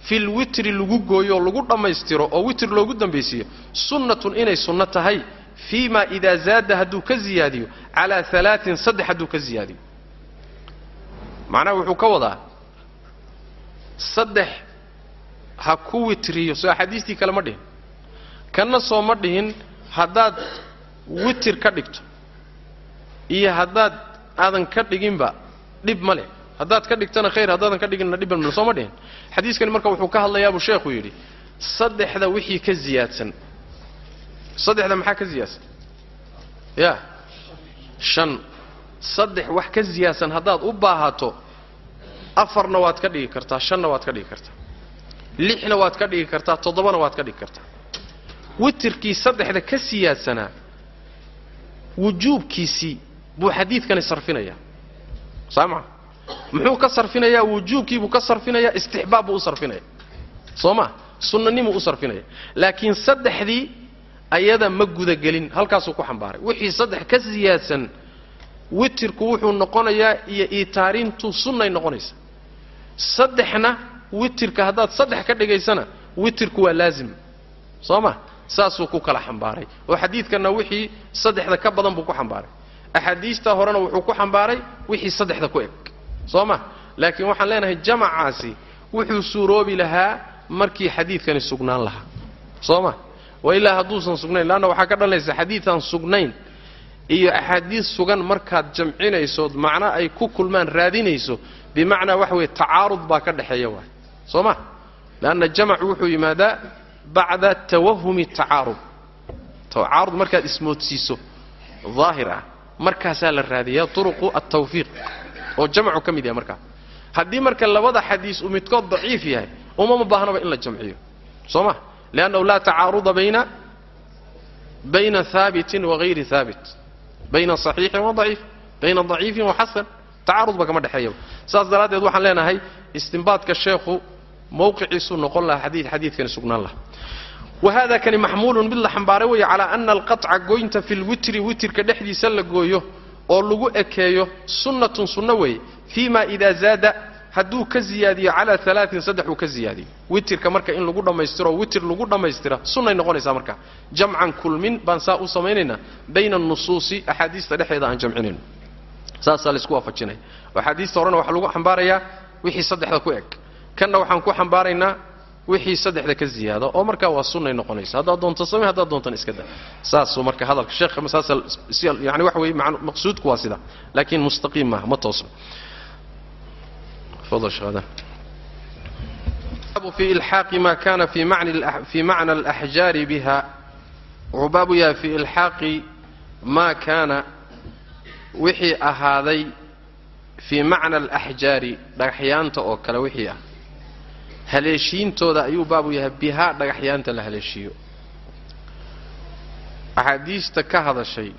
fil witri lagu gooyo oo lagu dhammaystiro oo witr loogu dambaysiiyo sunnatun inay sunno tahay fii ma idaa zaada hadduu ka ziyaadiyo calaa alaain saddex hadduu ka ziyaadiyo. Macnaha wuxuu ka wadaa saddex ha ku witriyo soo axaadiistii kale ma dhihin. Kanna soo ma dhihin haddaad witir ka dhigto iyo haddaad aadan ka dhiginba dhib ma leh. Haddaad ka dhigtana khayr haddaadan ka dhiginna dhibban male soo ma dhihin. Xadiiskani marka wuxuu ka hadlayaabuu sheekhu yidhi saddexda wixii ka ziyaadsan. Saddexda maxaa ka ziyaadsan? Ya. Shan. Saddex wax ka ziyaadsan haddaad u baahato afarna waad ka dhigi kartaa shanna waad ka dhigi kartaa lixna waad ka dhigi kartaa toddobana waad ka dhigi kartaa. Witirkii saddexda ka siyaadsanaa wujuubkiisii buu xadiidkani sarfinayaa saa maa muxuu ka sarfinayaa wujuubkiibuu ka sarfinayaa istixbaab buu u sarfinaya. Soo ma? Sunnanimuu u sarfinaya. Laakiin saddexdii ayada ma gudagelin halkaasuu ku xambaaray. Wixii saddex ka siyaadsan witirku wuxuu noqonayaa iyo iitaarintu sunnay noqonaysa. Saddexna witirka haddaad saddex ka dhigaysana witirku waa laazim. Soo ma? Saasuu ku kala xambaaray. Oo xadiidkanna wixii saddexda ka badan buu ku xambaaray. Axaadiistaa horena wuxuu ku xambaaray wixii saddexda ku eg. Soo ma? Laakiin waxaan leenahay jamacaasi wuxuu suuroobi lahaa markii xadiidkani sugnaan lahaa. Soo ma? Wa ilaa hadduusan sugnayn. Leanna waxaa ka dhalanaysa xadiidaan sugnayn iyo axaadiis sugan markaad jamcinaysood macno ay ku kulmaan raadinayso bimacnaa waxa weeye tacaarud baa ka dhexeeya waay soo ma leanna jamacu wuxuu yimaadaa bacda tawahumi tacaarud. Tacaarud markaad ismoodsiiso daahir ah markaasaa la raadiyaa turuqu altawfiiq oo jamcu ka mid yahay markaa. Haddii marka labada xadiis uu midkood daciif yahay umama baahnaba in la jamciyo. Soo ma liannahu laa tacaaruda bayna bayna haabitin wagayri haabit bayna saxiixin wa daciif bayna daciifin wa xasan. Tacaarudba kama dhexeeyaba saas daraaddeed waxaan leenahay istimbaadka sheekhu mawqiciisuu noqon lahaa xadii xadiidkani sugnaan laha wa hada kani maxmuulun mid la xambaaray weeye calaa ana alqaطca goynta fi lwitri witirka dhexdiisa la gooyo oo lagu ekeeyo sunnatun sunno weeye fii ma idaa zaada hadduu ka ziyaadiyo calaa alaain saddex uu ka ziyaadiyo. Witirka marka in lagu dhammaystiro witir lagu dhammaystira sunnay noqonaysaa marka. Jamcan kulmin baan saa u samaynaynaa bayna anusuusi axaadiista dhexeeda aan jamcinayno. Saasaa laysku waafajinaya axaadiista horena waxaa lagu xambaarayaa wixii saddexda ku eg kanna waxaan ku xambaaraynaa wixii saddexda ka ziyaada oo markaa waa sunnay noqonaysa. Haddaad doonto same haddaad doontan iska da saasuu marka hadalka sheekh saas yani waxa weeye maqsuudku waa sida. Laakiin mustaqiim maaha ma toosna fi ilaaqi ma kana fii macna alaxjaari biha. Wuxuu baabu yahay fii ilxaaqi maa kaana wixii ahaaday fii macna alaxjaari dhagaxyaanta oo kale wixii ah haleeshiintooda ayuu baabu yahay bihaa dhagaxyaanta la haleeshiiyo. Axaadiista ka hadashay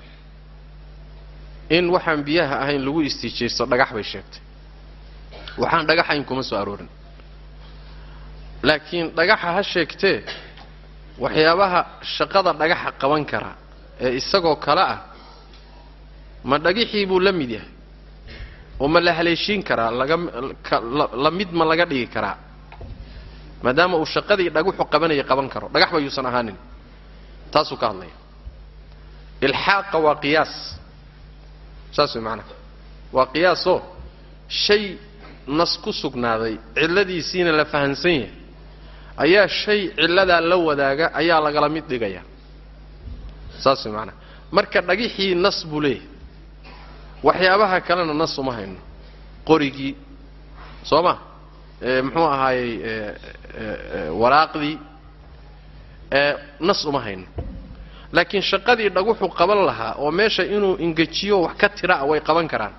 in waxaan biyaha ahayn lagu istiijaysto dhagax bay sheegtay. Waxaan dhagaxayn kuma soo aroorin. Laakiin dhagaxa ha sheegtee waxyaabaha shaqada dhagaxa qaban kara ee isagoo kale ah ma dhagixii buu la mid yahay. Oo ma la haleeshiin karaa laga la mid ma laga dhigi karaa maadaama uu shaqadii dhaguxu qabanaya qaban karo. Dhagax ba yuusan ahaanin. Taasuu ka hadlaya. Ilxaaqa waa qiyaas. Saas way macanaha waa qiyaasoo shay nas ku sugnaaday cilladiisiina la fahansan yahay. Ayaa shay cilladaa la wadaaga ayaa lagala mid dhigaya. Saas way macanaha marka dhagixii nas buu leeyahay. Waxyaabaha kalena nas uma hayno. Qorigii. Soo ma muxuu ahaayey waraaqdii nas uma hayno laakiin shaqadii dhaguxu qaban lahaa oo meesha inuu ingejiyo wax ka tira a way qaban karaan.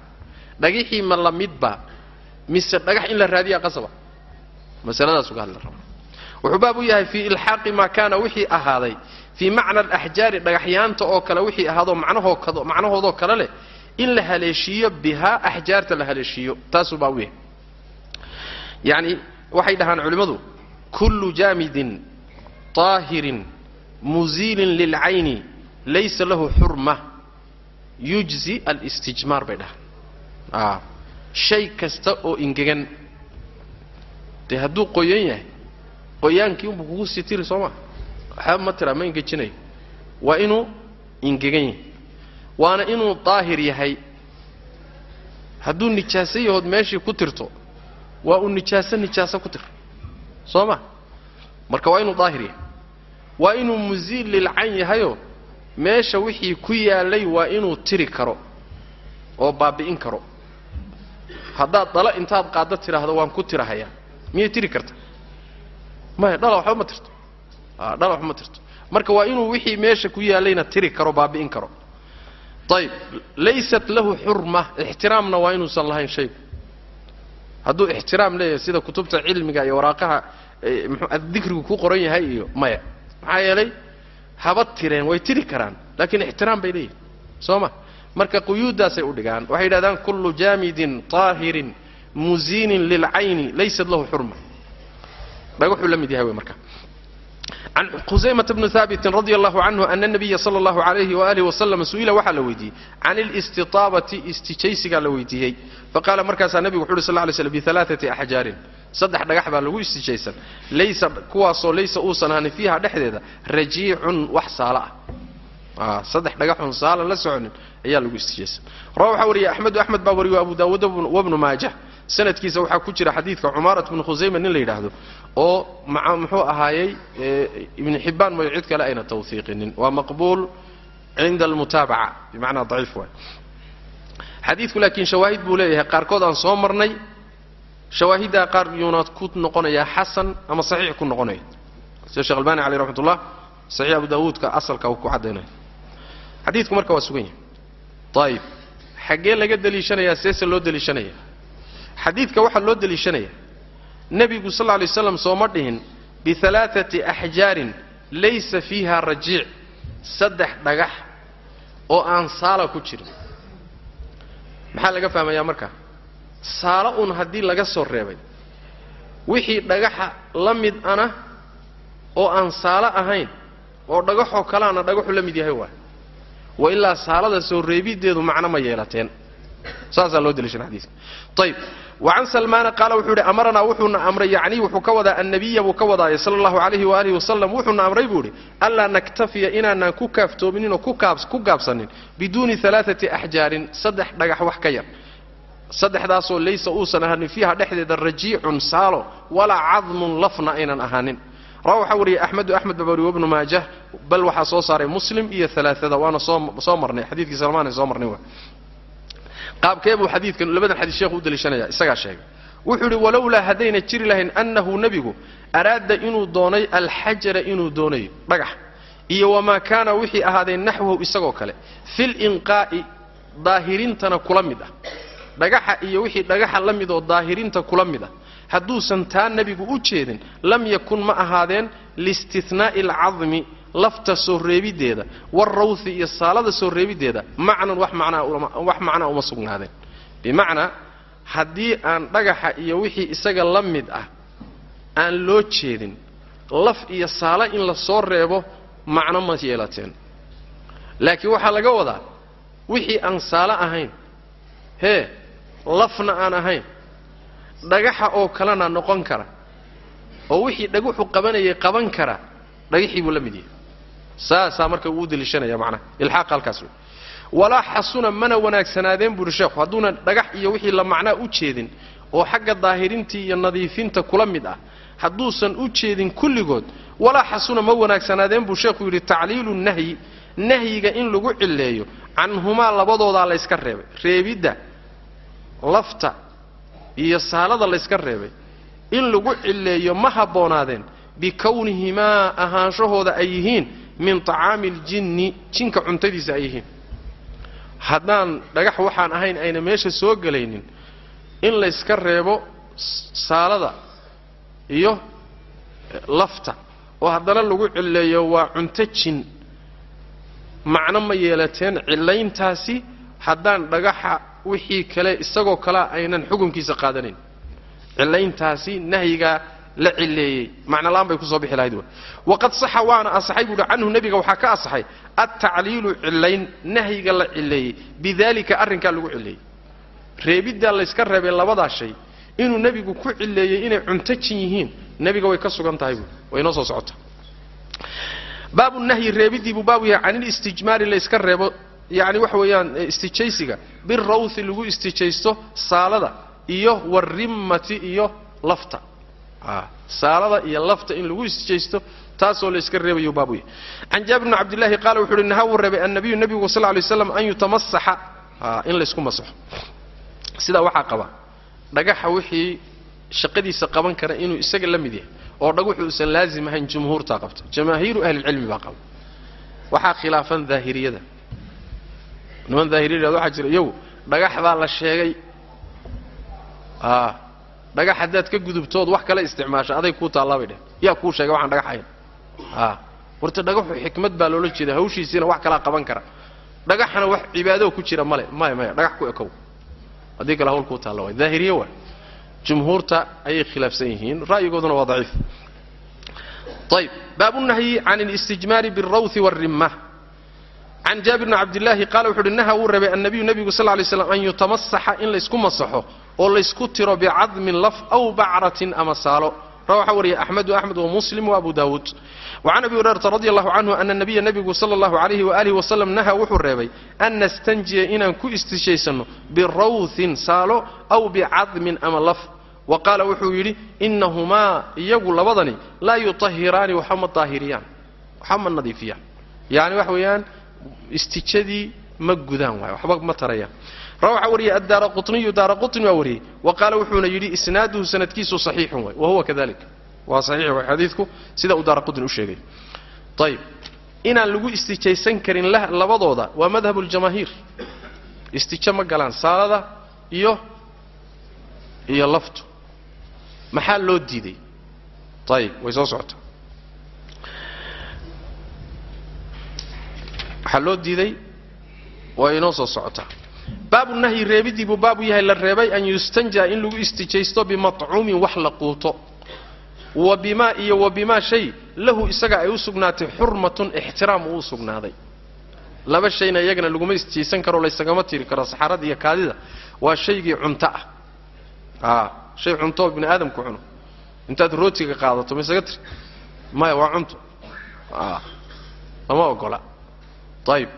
Dhagixii ma la midba mise dhagax in la raadiyaa qasaba? Masaladaas uga hadla raba wuxuu baab u yahay fii ilxaaqi maa kaana wixii ahaaday fii macna alaxjaari dhagaxyaanta oo kale wixii ahaadoo manahoo macnahoodoo kale leh in la haleeshiiyo bihaa axjaarta la haleeshiiyo. Taasuu baab u yahay yacni waxay dhahaan culimmadu kullu jaamidin طaahirin muziilin lilcayni laysa lahu xurma. Yujzi alistijmaar bay dhahaan. Shay kasta oo ingegan. Dee hadduu qoyan yahay qoyaankii unbu kugu sii tiri soo maa waxaaba ma tiraa ma ingejinayo waa inuu ingegan yahay. Waana inuu daahir yahay. Hadduu nijaaso yahood meeshii ku tirto waa uu nijaaso nijaaso ku tir. Soo ma? Marka waa inuu daahir yahay. Waa inuu musiil lilcayn yahayoo meesha wixii ku yaallay waa inuu tiri karo oo baabi'in karo. Haddaad dalo intaad qaaddo tidhaahdo waan ku tirahayaa. Miyay tiri karta? Maya dhala waxba ma tirto. Dhala waxba ma tirto. Marka waa inuu wixii meesha ku yaallayna tiri karo baabi'in karo. Ayib laysat lahu xurma ixtiraamna waa inuusan lahayn shaygu hadduu ixtiraam leeyahay sida kutubta cilmiga iyo waraaqaha dikrigu ku qoran yahay iyo maya. Maxaa yeelay haba tireen way tiri karaan laakiin ixtiraam bay leeyihiin soo ma? Marka quyuuddaasay u dhigaan waxay yidhahdaan kullu jaamidin طaahirin muziinin lilcayni laysat lahu xurma. Dhagaxuu la mid yahay wey marka can khusaymata bni haabitin radi allahu canhu ana nabiya sala allahu alayhi waalihi wasalam su'ila waxaa la weydiiyey can ilistitaabati istijaysigaa la weydiiyey faqaala markaasaa nebigu wuxu uhi sal lay slm bialaaati axjaarin saddex dhagax baa lagu istijaysan laysa kuwaasoo laysa uusan ahanin fiiha dhexdeeda rajiicun wax saala ah saddex dhagaxun saala la soconin ayaa lagu istijaysan rawa waxaa wariyay axmedu axmed baa wariyo abu daawuud wabnu maajah sanadkiisa waxaa ku jira xadiidka cumaarat bnu khusayma nin la yidhaahdo oo muxuu ahaayey ibnu xibbaan mayo cid kale ayna tawhiiqinin waa maqbuul cinda almutaabaca bimacnaa daciif waay. Xadiidku laakiin shawaahid buu leeyahay qaarkood aan soo marnay shawaahiddaa qaar yuuna ku noqonayaa xasan ama saxiix ku noqonaya sida sheekh albani caleyh raxmat ullah saxiix abu daawuudka asalka uu ku caddaynaya xadiidku marka waa sugan yahay. Ayib xaggee laga deliishanayaa seese loo deliishanaya xadiidka waxaa loo deliishanaya nebigu sal lay slam sooma dhihin bialaaati axjaarin laysa fiiha rajiic saddex dhagax oo aan saala ku jirin. Maxaa laga fahmayaa marka? Saalo un haddii laga soo reebay wixii dhagaxa la mid ana oo aan saalo ahayn oo dhagaxoo kaleana dhagaxu la mid yahay waay. Wa ilaa saalada soo reebiddeedu macno ma yeelateen saasaa loo deliishana xadiiska ayib wa can salmaana qaala wuxuu yidhi amaranaa wuxuuna amray yacnii wuxuu ka wadaa annabiya buu ka wadaaya sala allahu calayhi waalihi wasalam wuxuuna amray buu idhi anlaa naktafiya inaanaan ku kaaftoomininoo ku gaabsanin biduuni alaaati axjaarin saddex dhagax wax ka yar. Saddexdaasoo laysa uusan ahaanin fiiha dhexdeeda rajiicun saalo walaa cadmun lafna aynan ahaanin. Rawa waxaa wariyay axmedu axmed babari wabnu maajah bal waxaa soo saaray muslim iyo alaaada waana soo marnay xadiidkii salmaana soo marnay qaabkee buu xadiidkan labadan xadiis sheekhu u daliishanaya isagaa sheegay. Wuxuu idhi walowlaa haddayna jiri lahayn annahu nebigu araada inuu doonay alxajara inuu doonayo dhagax iyo wamaa kaana wixii ahaadeen naxwahu isagoo kale filinqaa'i daahirintana kula mid ah. Dhagaxa iyo wixii dhagaxa la mid oo daahirinta kula mid ah. Hadduusan taa nebigu u jeedin lam yakun ma ahaadeen liistinaa'i alcadmi lafta soo reebiddeeda walrawhi iyo saalada soo reebiddeeda macnan wax macnaa uma sugnaadeen. Bimacnaa haddii aan dhagaxa iyo wixii isaga la mid ah aan loo jeedin laf iyo saalo in la soo reebo macno ma yeelateen. Laakiin waxaa laga wadaa wixii aan saalo ahayn hee lafna aan ahayn dhagaxa oo kalena noqon kara oo wixii dhagaxu qabanayay qaban kara dhagaxii buu la mid yahay saasaa marka uu deliishanaya macnaha ilxaaqa halkaas wey. Walaa xasuna mana wanaagsanaadeen buuhi sheekhu hadduuna dhagax iyo wixii la macnaa u jeedin oo xagga daahirintii iyo nadiifinta kula mid ah hadduusan u jeedin kulligood walaa xasuna ma wanaagsanaadeen buu sheekhu yidhi tacliilu nahyi nahyiga in lagu cilleeyo canhumaa labadoodaa layska reebay reebidda lafta iyo saalada layska reebay. In lagu cilleeyo ma habboonaadeen bikownihimaa ahaanshahooda ay yihiin min tacaami aljinni jinka cuntadiisa ay yihiin. Haddaan dhagax waxaan ahayn ayna meesha soo gelaynin in layska reebo saalada iyo lafta oo haddana lagu cilleeyo waa cunto jin. Macno ma yeelateen cillayntaasi haddaan dhagaxa wixii kale isagoo kalea aynan xukunkiisa qaadanayn cillayntaasi nahyigaa la cileeyey macnola'aan bay ku soo bixi lahayd waqad saxa waana asaxay buuhi canhu nebiga waxaa ka asaxay altacliilu cillayn nahyiga la cileeyey bidalika arrinkaa lagu cileeyey reebiddaa layska reebay labadaa shay inuu nebigu ku cileeyey inay cunto jin yihiin nebiga way ka sugan tahay buui way noo soo socotaa baabu nahyi reebidii buu baabu yahay can ilistijmaari layska reebo yani waxa weeyaan istijaysiga birawthi lagu istijaysto saalada iyo warimmati iyo lafta saalada iyo lafta in lagu istijaysto taasoo layska reebayu baabu yahay can jaabir bni cabdillahi qaala wuxu uhi naha wuu reebay annabiyu nebigu sal ly slam an yutamasaxa. In laysku masaxo. Sidaa waxaa qaba dhagaxa wixii shaqadiisa qaban kara inuu isaga la mid yahay oo dhaguxu uusan laazim ahayn jumhuurtaa qabta. Jamaahiiru ahlilcilmi baa qaba. Waxaa khilaafan daahiriyada. Niman daahiriyad waxaa jira iyagu dhagaxdaa la sheegay dhagax haddaad ka gudubtood wax kale isticmaasha aday kuu taallabay dheh yaa kuu sheegay waxaan dhagax ahayn warta dhagaxu xikmad baa loola jeeda hawshiisiina wax kalaa qaban kara. Dhagaxana wax cibaadoo ku jira male maya maya dhagax ku ekow. Haddii kale hawl kuu taalla waay daahiriye waa jumhuurta ayay khilaafsan yihiin ra'yigooduna waa daciif. Ayb baabunahyi can alistijmaari biاlrawhi wاlrimma can jaabir bni cabdillaahi qaala wuxu uhi naha wuu reebay annabiyu nebigu sal lay slam an yutamasaxa in laysku masaxo oo laysku tiro bicadmin laf aw bacratin ama saalo. Ra waxaa wariyay axmedu axmed wamuslim waabu daawuud wacan abi hurayrata radi allahu canhu ana nabiya nebigu sala allahu alayhi waalihi wasalam naha wuxuu reebay an nastanjiya inaan ku istishaysanno birawthin saalo aw bicadmin ama laf. Wa qaala wuxuu yidhi inahumaa iyagu labadani laa yutahiraani waxa ma daahiriyaan waxa ma nadiifiyaan. Yani waxa weeyaan istijadii ma gudaan waay waxba ma tarayaan ra waxaa wariyay addaara quniyu daara qutni waa wariyey wa qaala wuxuuna yidhi isnaaduhu sanadkiisu saxiixun way wa huwa kadalik. Waa saxiix way xadiidku sida uu daara qutni u sheegay. Ayib inaan lagu istijaysan karin labadooda waa madhabu ljamaahiir istijo ma galaan saalada iyo iyo laftu. Maxaa loo diiday? Ayib way soo socotaa waxaa loo diiday way inoo soo socotaa baabu nahyi reebidii buu baabu yahay la reebay an yustanja in lagu istijaysto bimaطcuumin wax la quuto. Wa bimaa iyo wa bimaa shay lahu isaga ay u sugnaatay xurmatun ixtiraam uu u sugnaaday. Laba shayna iyagana laguma istijaysan karo laysagama tiri karo saxarada iyo kaadida waa shaygii cunto ah. A shay cuntooo bini aadamku cuno. Intaad rootiga qaadato ma isaga tiri? Maya waa cunto. Lama ogola ayib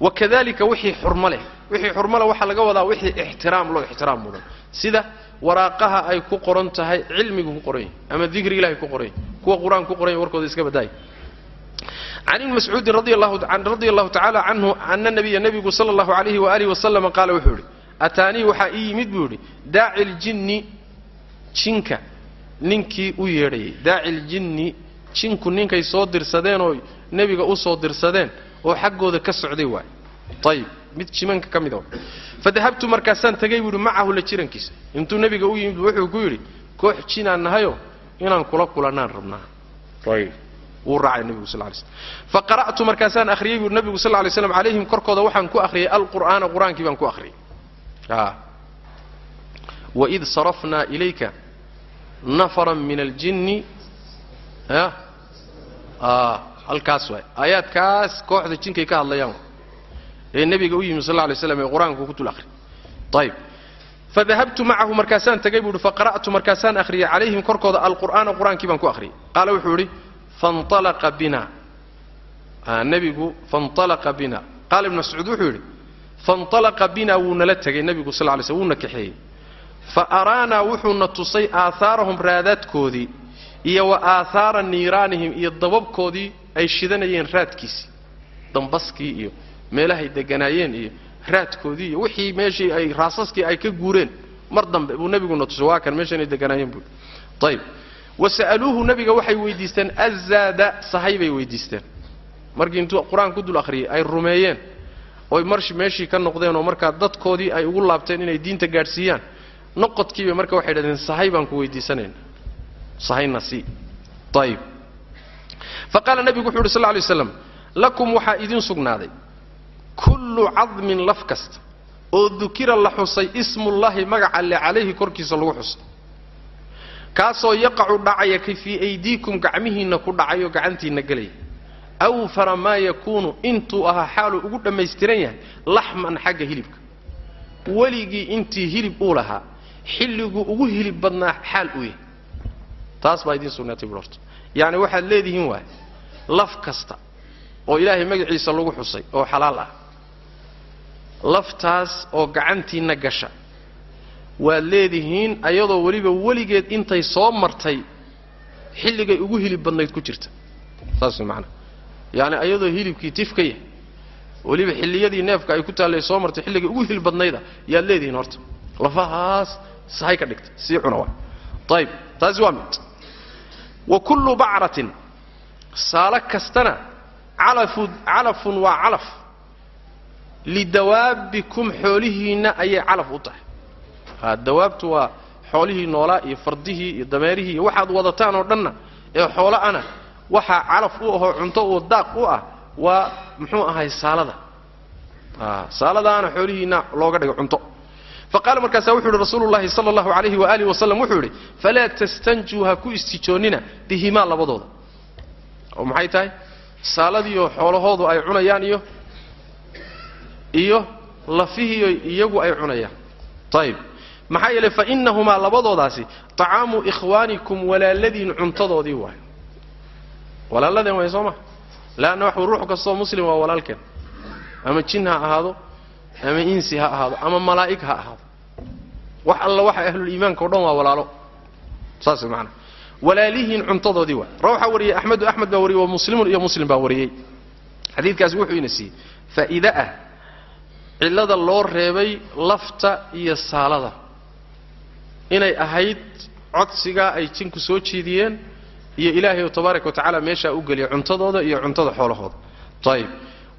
wakadalika wixii xurmo leh. Wixii xurmo waxaa laga wadaa wixii ixtiraam loo ixtiraam mudan. Sida waraaqaha ay ku qoran tahay cilmigu ku qoran yahay ama dikri ilahay ku qoran yahay kuwa qur'aan ku qoran yahy warkooda iska badaaya can ibni mascuudin radi allahu tacala canhu ana nabiya nebigu sala allahu alayhi waalihi wasalama qaala wuxuu yidhi ataanii waxaa ii yimid buu yidhi daaci ljinni jinka ninkii u yeedhayay. Daaci ljinni jinku ninkay soo dirsadeen oo nebiga u soo dirsadeen oo xaggooda ka socday waay. Ayib mid jimanka ka mida fadahabtu markaasaan tegay buu macahu la jirankiisa. Intuu nebiga u yimid wuxuu ku yidhi koox jinaan nahayo inaan kula kulannaan rabnaa. Wuu raacay nebigu sal lay slm faqara'tu markaasaan akhriyey buu nebigu sal lay slam calayhim korkooda waxaan ku akhriyay alqur'aana qur'aankii baan ku akhriyay waid sarafnaa ilayka nafaran min aljinni halkaas waay. Aayaadkaas kooxda jinkay ka hadlayaan. Ee nebiga u yimi sal alay slam ee qur'aanku ku dul akhri. Ayib fadahabtu macahu markaasaan tegay buu ihi faqara'tu markaasaan akhriyay calayhim korkooda alqur'aana qur'aankii baan ku akhriyay. Qaala wuxuu idhi fanalaqa bina. Nebigu fanalaqa bina. Qaala ibn mascuud wuxuu yidhi fanalaqa bina wuu nala tegay nebigu sal lay slm wuuna kaxeeyey fa araanaa wuxuuna tusay aahaarahum raadaadkoodii iyo wa aathaara niiraanihim iyo dababkoodii ay shidanayeen raadkiisii dambaskii iyo meelahay deganaayeen iyo raadkoodii iyo wixii meeshii ay raasaskii ay ka guureen mar dambe buu nebiguna tusay waa kan meeshanay deganaayeen buu ayib wasa'aluuhu nabiga waxay weydiisteen azaada sahay bay weydiisteen. Markii intuu qur'aan dul akhriyey ay rumeeyeen. Oy marshi meeshii ka noqdeen oo markaa dadkoodii ay ugu laabteen inay diinta gaadhsiiyaan noqodkiibay marka waxay dhahdeen sahay baan ku weydiisanayna sahayna sii. Ayib fa qaala nebigu wuxu uhi sal ly slam lakum waxaa idin sugnaaday kullu cadmin laf kasta oo dukira la xusay ismullaahi magaca alle calayhi korkiisa lagu xusay kaasoo yaqacu dhacaya ka fii aydiikum gacmihiinna ku dhacayoo gacantiinna gelaya awfara maa yakuunu intuu ahaa xaaluu ugu dhammaystiran yahay laxman xagga hilibka. Weligii intii hilib uu lahaa xilliguu ugu hilib badnaa xaal uu yahay. Taas baa idiin sugnaatay bui horta yacni waxaad leedihiin waay laf kasta oo ilaahay magaciisa lagu xusay oo xalaal ah. Laftaas oo gacantiinna gasha. Waad leedihiin ayadoo weliba weligeed intay soo martay xilligay ugu hilib badnayd ku jirta. Saas way macanaha yacni ayadoo hilibkii tif ka yahay weliba xilliyadii neefka ay ku taallay soo martay xilligay ugu hilib badnayda yaad leedihiin horta. Lafahaas sahay ka dhigta sii cuna waa. Ayib taasi waa mid wa kullu bacratin saalo kastana calafu calafun waa calaf. Lidawaabikum xoolihiinna ayay calaf u tahay. Ha dawaabtu waa xoolihii noolaa iyo fardihii iyo dameerihii iyo waxaad wadataan oo dhanna ee xoolo ana waxaa calaf u ahoo cunto oo daaq u ah waa muxuu ahay saalada. Saaladaana xoolihiinna looga dhigo cunto faqaala markaasaa wuxu uhi rasuulu llahi sala allahu alayhi waaalih wasalam wuxuu yidhi falaa tastanjuu ha ku istijoonnina bihimaa labadooda. Oo maxay tahay? Saaladiioo xoolahoodu ay cunayaan iyo iyo lafihiio iyagu ay cunayaan. Ayib maxaa yeelay fa innahumaa labadoodaasi طacaamu ikhwaanikum walaaladiin cuntadoodii waay walaaladeen waay soo ma? Leanna wax ruux kastoo muslim waa walaalkeen. Ama jin ha ahaado ama insi ha ahaado ama malaa'ig ha ahaado wax alla waxa ahluliimaanka o dhan waa walaalo. Saas maana walaalihiin cuntadoodii waay ra waxaa wariyey axmedu axmed baa wariyey wa muslimun iyo muslim baa wariyey. Xadiidkaasi wuxuu ina siiyey faa'iide ah cillada loo reebay lafta iyo saalada. Inay ahayd codsigaa ay jinku soo jeediyeen iyo ilaahay tabaaraka wa tacaala meeshaa u geliya cuntadooda iyo cuntada xoolahooda. Ayib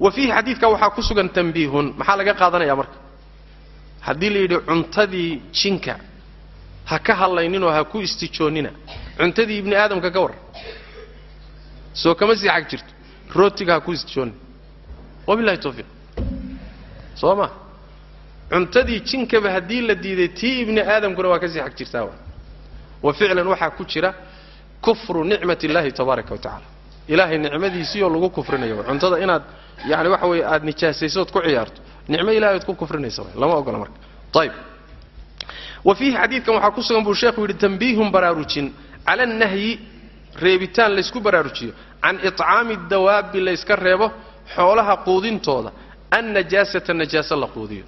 wa fiihi xadiidka waxaa ku sugan tambiihun maxaa laga qaadanaya marka haddii la yidhi cuntadii jinka ha ka hadlayninoo ha ku istijoonnina cuntadii ibni aadamka ka war. Soo kama sii xag jirto. Rootiga ha ku istijoonni wabilahi tawfiiq. Soo ma? Cuntadii jinkaba haddii la diiday tii ibni aadamkuna waa ka sii xag jirtaa wa? Ficlan waxaa ku jira kufru nicmat illahi tabaaraka wa tacala ilaahay nicmadiisiioo lagu kufrinayo. Cuntada inaad yani waxa weeye aad nijaasaysood ku ciyaarto. Nicmo ilahay ood ku kufrinaysa lama ogola marka. Ayib wa fiihi xadiidkan waxaa ku sugan buu sheekhu yidhi tambiihun baraarujin. Cala annahyi reebitaan laysku baraarujiyo. Can iطcaami dawaabi layska reebo xoolaha quudintooda. Annajaasata najaaso la quudiyo.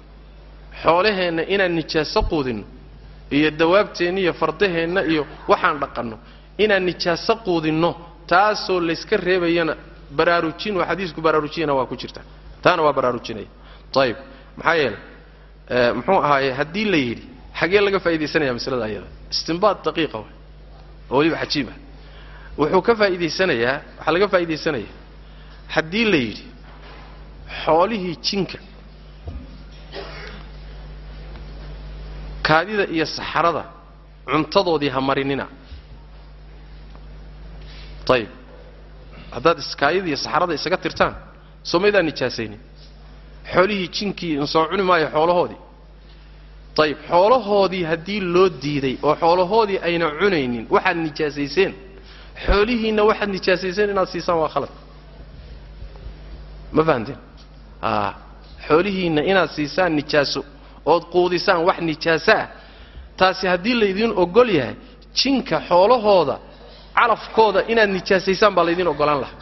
Xoolaheenna inaan nijaaso quudinno iyo dawaabteenna iyo fardaheenna iyo waxaan dhaqanno. Inaan nijaaso quudinno taasoo layska reebayana baraarujin xadiisku baraarujiyana waa ku jirta. Taana waa baraarujinaya ayib maxaa yeelay muxuu ahaaye haddii la yidhi xagee laga faaidaysanaya maslada ayada. Istimbaad daqiiqa way oo weliba cajiib ah. Wuxuu ka faa'idaysanayaa waxaa laga faa'idaysanayaa haddii la yidhi xoolihii jinka kaadida iyo saxarada cuntadoodii ha marinina ayib haddaad kaadida iyo saxarada isaga tirtaan soo maydaan nijaasaynin xoolihii jinkii insoo cuni maayo xoolahoodii. Ayib xoolahoodii haddii loo diiday oo xoolahoodii ayna cunaynin waxaad nijaasayseen xoolihiinna waxaad nijaasayseen inaad siisaan waa khalad. Ma fahamteen? A xoolihiinna inaad siisaan nijaaso ood quudisaan wax nijaaso ah taasi haddii laydiin ogol yahay jinka xoolahooda calafkooda inaad nijaasaysaan baa laydiin ogolaan lahaa.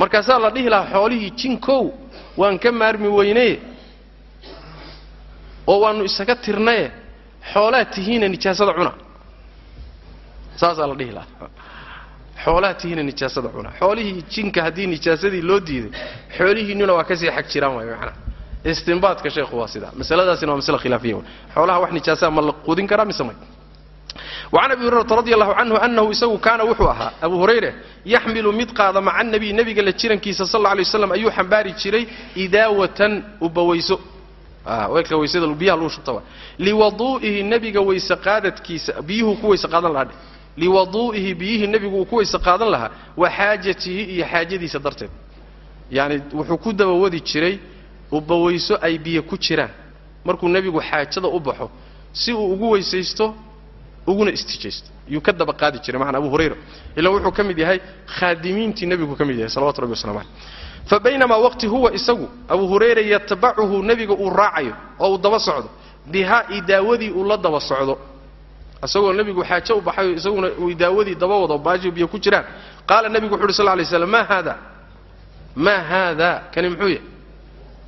Markaasaa la dhihi lahaa xoolihii jinkow waan ka maarmi weynaye oo waannu isaga tirnaye xoolaad tihiina nijaasada cuna. Saasaa la dhihi lahaa. Xoolaha tihiina nijaasada cuna. Xoolihii jinka haddii nijaasadii loo diiday xoolihiinnuna waa ka sii xag jiraan waay macnaa istinbaadka sheekhu waa sidaa masaladaasina waa masale khilaafiya xoolaha wax nijaasaa ma la quudin karaa mise may wacan abi hurayrata radi allahu canhu anahu isagu kaana wuxuu ahaa abu hurayre yaxmilu mid qaada maca nabiy nebiga la jirankiisa sal alla lay waslam ayuu xambaari jiray idaawatan ubawayso weelka waysada biyaha lagu shubta liwaduu'ihi nebiga weyse qaadadkiisa biyuhu ku weyse qaadan lahaa liwaduu'ihi biyihii nebigu uu ku weyse qaadan lahaa wa xaajatihi iyo xaajadiisa darteed yacni wuxuu ku dabawadi jiray ubawayso ay biyo ku jiraan markuu nebigu xaajada u baxo si uu ugu weysaysto uguna istijaysto yuu ka daba qaadi jiray maana abu hurayra. Ila wuxuu ka mid yahay khaadimiintii nebigu ka mid yahay salawatu rabbi waslamu caleyh fa baynamaa waqti huwa isagu abu hurayra yatbacuhu nebiga uu raacayo oo uu daba socdo. Bihaa idaawadii uu la daba socdo. Isagoo nebigu xaajo u baxayo isaguna uu idaawadii daba wado baashi biyo ku jiraan. Qaala nebigu wuxu uhi sal lay slam ma haada maa haada kani muxuu yahay?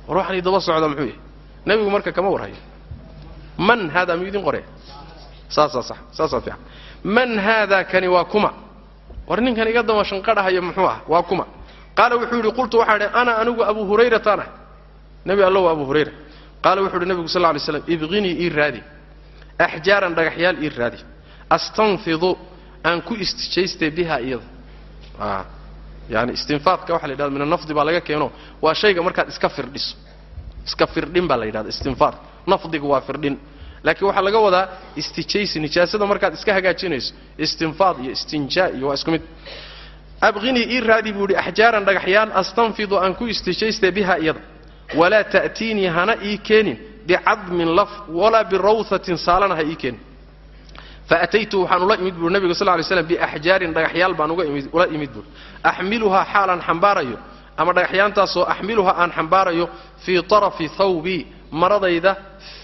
War waxani daba socda muxuu yahay? Nebigu marka kama warhayo. Man haada miyuu idin qoree saasaa saasaa fiican man haada kani waa kuma? War ninkan iga daba shanqadhahayo muxuu ah? Waa kuma. Qaala wuxuu yidhi qultu waxaa idhi ana anigu abu hurayratan ah. Nebi allow abu hurayra. Qaala wuxuu yidhi nebigu sal lla lay slam ibqinii ii raadi. Axjaaran dhagaxyaal ii raadi. Astanfidu aan ku istijaystay biha iyada. Yani istinfaadka waxa la yidhahda min anafdi baa laga keeno waa shayga markaad iska firdhiso. Iska firdhin baa la yidhahda istinfaad. Nafdigu waa firdhin laakiin waxaa laga wadaa istijaysi nijaasada markaad iska hagaajinayso istinfaad iyo istinjaa iyo waa isku mid. Abqinii ii raadi buu idhi axjaaran dhagaxyaan astanfidu aan ku istijaystay biha iyada. Walaa ta'tiinii hana ii keenin bicadmin laf walaa birawhatin saalana ha ii keenin. Faataytu waxaan ula imid buui nabiga sal lay slam biaxjaarin dhagaxyaal baan ula imid buui axmiluhaa xaalaan xambaarayo ama dhagaxyaantaasoo axmiluhaa aan xambaarayo fii tarafi thawbii maradayda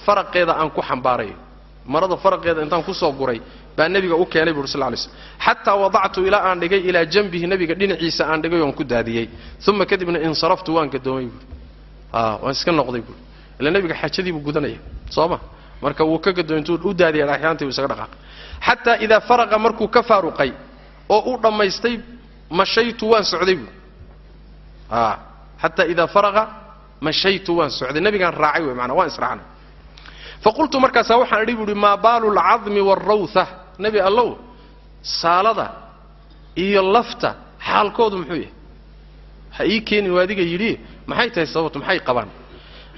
faraqeeda aan ku xambaarayo marada faraqeeda intaan ku soo guray baa nebiga u keenay buui sal lay slm xataa wadactu ilaa aan dhigay ilaa janbihi nebiga dhinaciisa aan dhigay oon ku daadiyey uma kadibna insaraftu waan gadoomay buui waan iska noqday buui ila nebiga xajadii buu gudanaya soo ma? Marka wuu ka gadoomay intuu u daadiyay dhagaxyaantii buu isaga dhaqaaqay. Xataa idaa faraqa markuu ka faaruqay oo u dhammaystay mashaytu waan socday buui xataa idaa faraqa mashaytu waan socday. Nabigaan raacay wey manaa waan israacnay. Faqultu markaasaa waxaan idhi buuhi maa baalu lcadmi waalrawha nebi allow saalada iyo lafta xaalkoodu muxuu yahay? Ha ii keenin adiga yidhi maxay tahay sababtu? Maxay qabaan?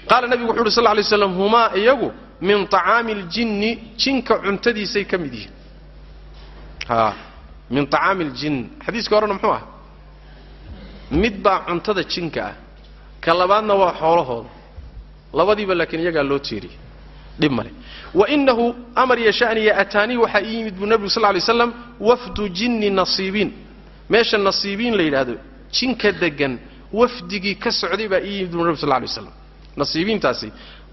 Qaala nebigu wuxu uhi sal lay slam humaa iyagu min acaami اljinni jinka cuntadiisay ka mid yihiin. Min acaami ljin xadiiska horena muxuu ah mid baa cuntada jinka ah ka labaadna waa xoolahooda. Labadiiba laakiin iyagaa loo tiiriyey dhib male wainahu amar iyo shaniya ataanii waxaa ii yimid buu nebigu sal lay slam wafdu jinni nasiibiin meesha nasiibiin la yidhaahdo jinka degan wafdigii ka socday baa ii yimid buu nebigu sal lay slam nasiibiintaasi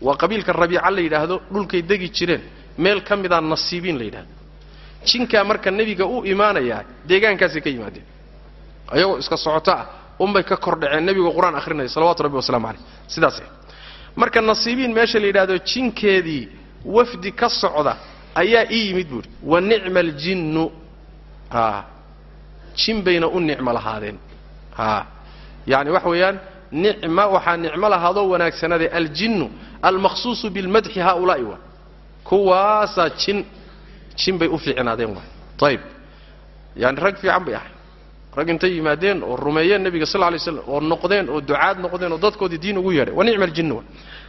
waa qabiilka rabiica la yidhaahdo dhulkay degi jireen meel ka midaa nasiibiin la yidhahdo jinkaa marka nebiga u imaanayaa deegaankaasay ka yimaadeen. Ayagoo iska socoto ah unbay ka kordhaceen nebigu qur'aan ahrinaya salawatu rabbi waslamu caleyh sidaas marka nasiibiin meesha la yidhahdo jinkeedii wafdi ka socda ayaa ii yimid buuhi wa nicma aljinnu jin bayna u nicmo lahaadeen. Yani waxa weeyaan nicma waxaa nicmo lahaadoo wanaagsanaaday aljinnu almaqsuusu bilmadxi haaulaa'i waa. Kuwaasaa jin jin bay u fiicnaadeen waay ayib yani rag fiican bay ahay rag intay yimaadeen oo rumeeyeen nebiga sal lay slam oo noqdeen oo ducaad noqdeen oo dadkoodii diin ugu yeedhay. Wa nicma aljinnu wa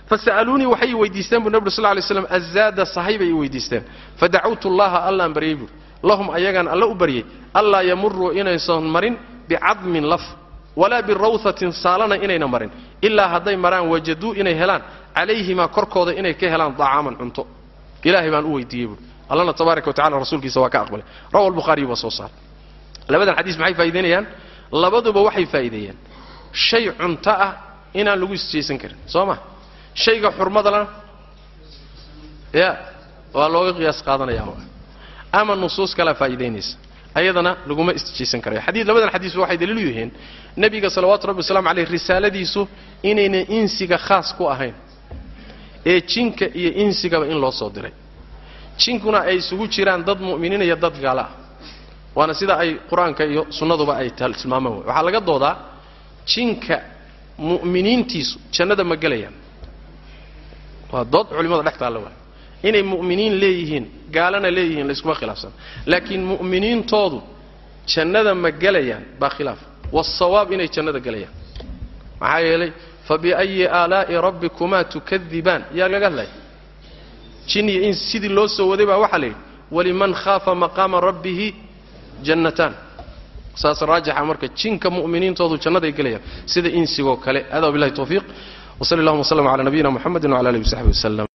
fasa'aluunii waxay i weydiisteen bu nebi ur sl lay slam azaada sahay bay i weydiisteen. Fadacawtu llaha allaan baryey buuri lahum ayagaan alla u baryey allaa yamuruu inaysan marin bicadmin laf walaa birawhatin saalana inayna marin. Ilaa hadday maraan wajaduu inay helaan. Calayhimaa korkooda inay ka helaan dacaaman cunto. Ilaahay baan u weydiiyey buui allana tabaaraka wa tacala rasuulkiisa waa ka aqbalay. Rawa albukhaariyu baa soo saaray labadan xadiis maxay faa'idaynayaan labaduba waxay faa'iideeyeen shay cunto ah inaan lagu isjaysan karin soo ma? Shayga xurmadana ya waa looga qiyaas qaadanaya ama nusuus kalea faa'iidaynaysa ayadana laguma istijaysan karayo. Xadii labadan xadiis waxay daliilu yihiin nebiga salawaatu rabbi waslamu caleyh risaaladiisu inaynan insiga khaas ku ahayn ee jinka iyo insigaba in loo soo diray. Jinkuna ay isugu jiraan dad mu'miniin iyo dad gaala ah waana sida ay qur'aanka iyo sunnaduba ay tilmaamaan wey waxaa laga doodaa jinka mu'miniintiisu jannada ma gelayaan. Waa dood culimmada dhex taalla waay. Inay mu'miniin leeyihiin gaalana leeyihiin layskuma khilaafsan. Laakiin mu'miniintoodu jannada ma gelayaan baa khilaaf. Waasawaab inay jannada gelayaan. Maxaa yeelay fa biayi aalaa'i rabbikumaa tukadibaan yaa laga hadlaya jin iyo in sidii loo soo waday baa waxaa la yidhi waliman khaafa maqaama rabbihi jannataan. Saas raajixa marka jinka mu'miniintoodu jannaday gelayaan sida insigoo kale. Adaa billahi tawfiiq. Wsali allahuma wslm cala nabiyina muxamedi wcala alihi wasaxbi waslem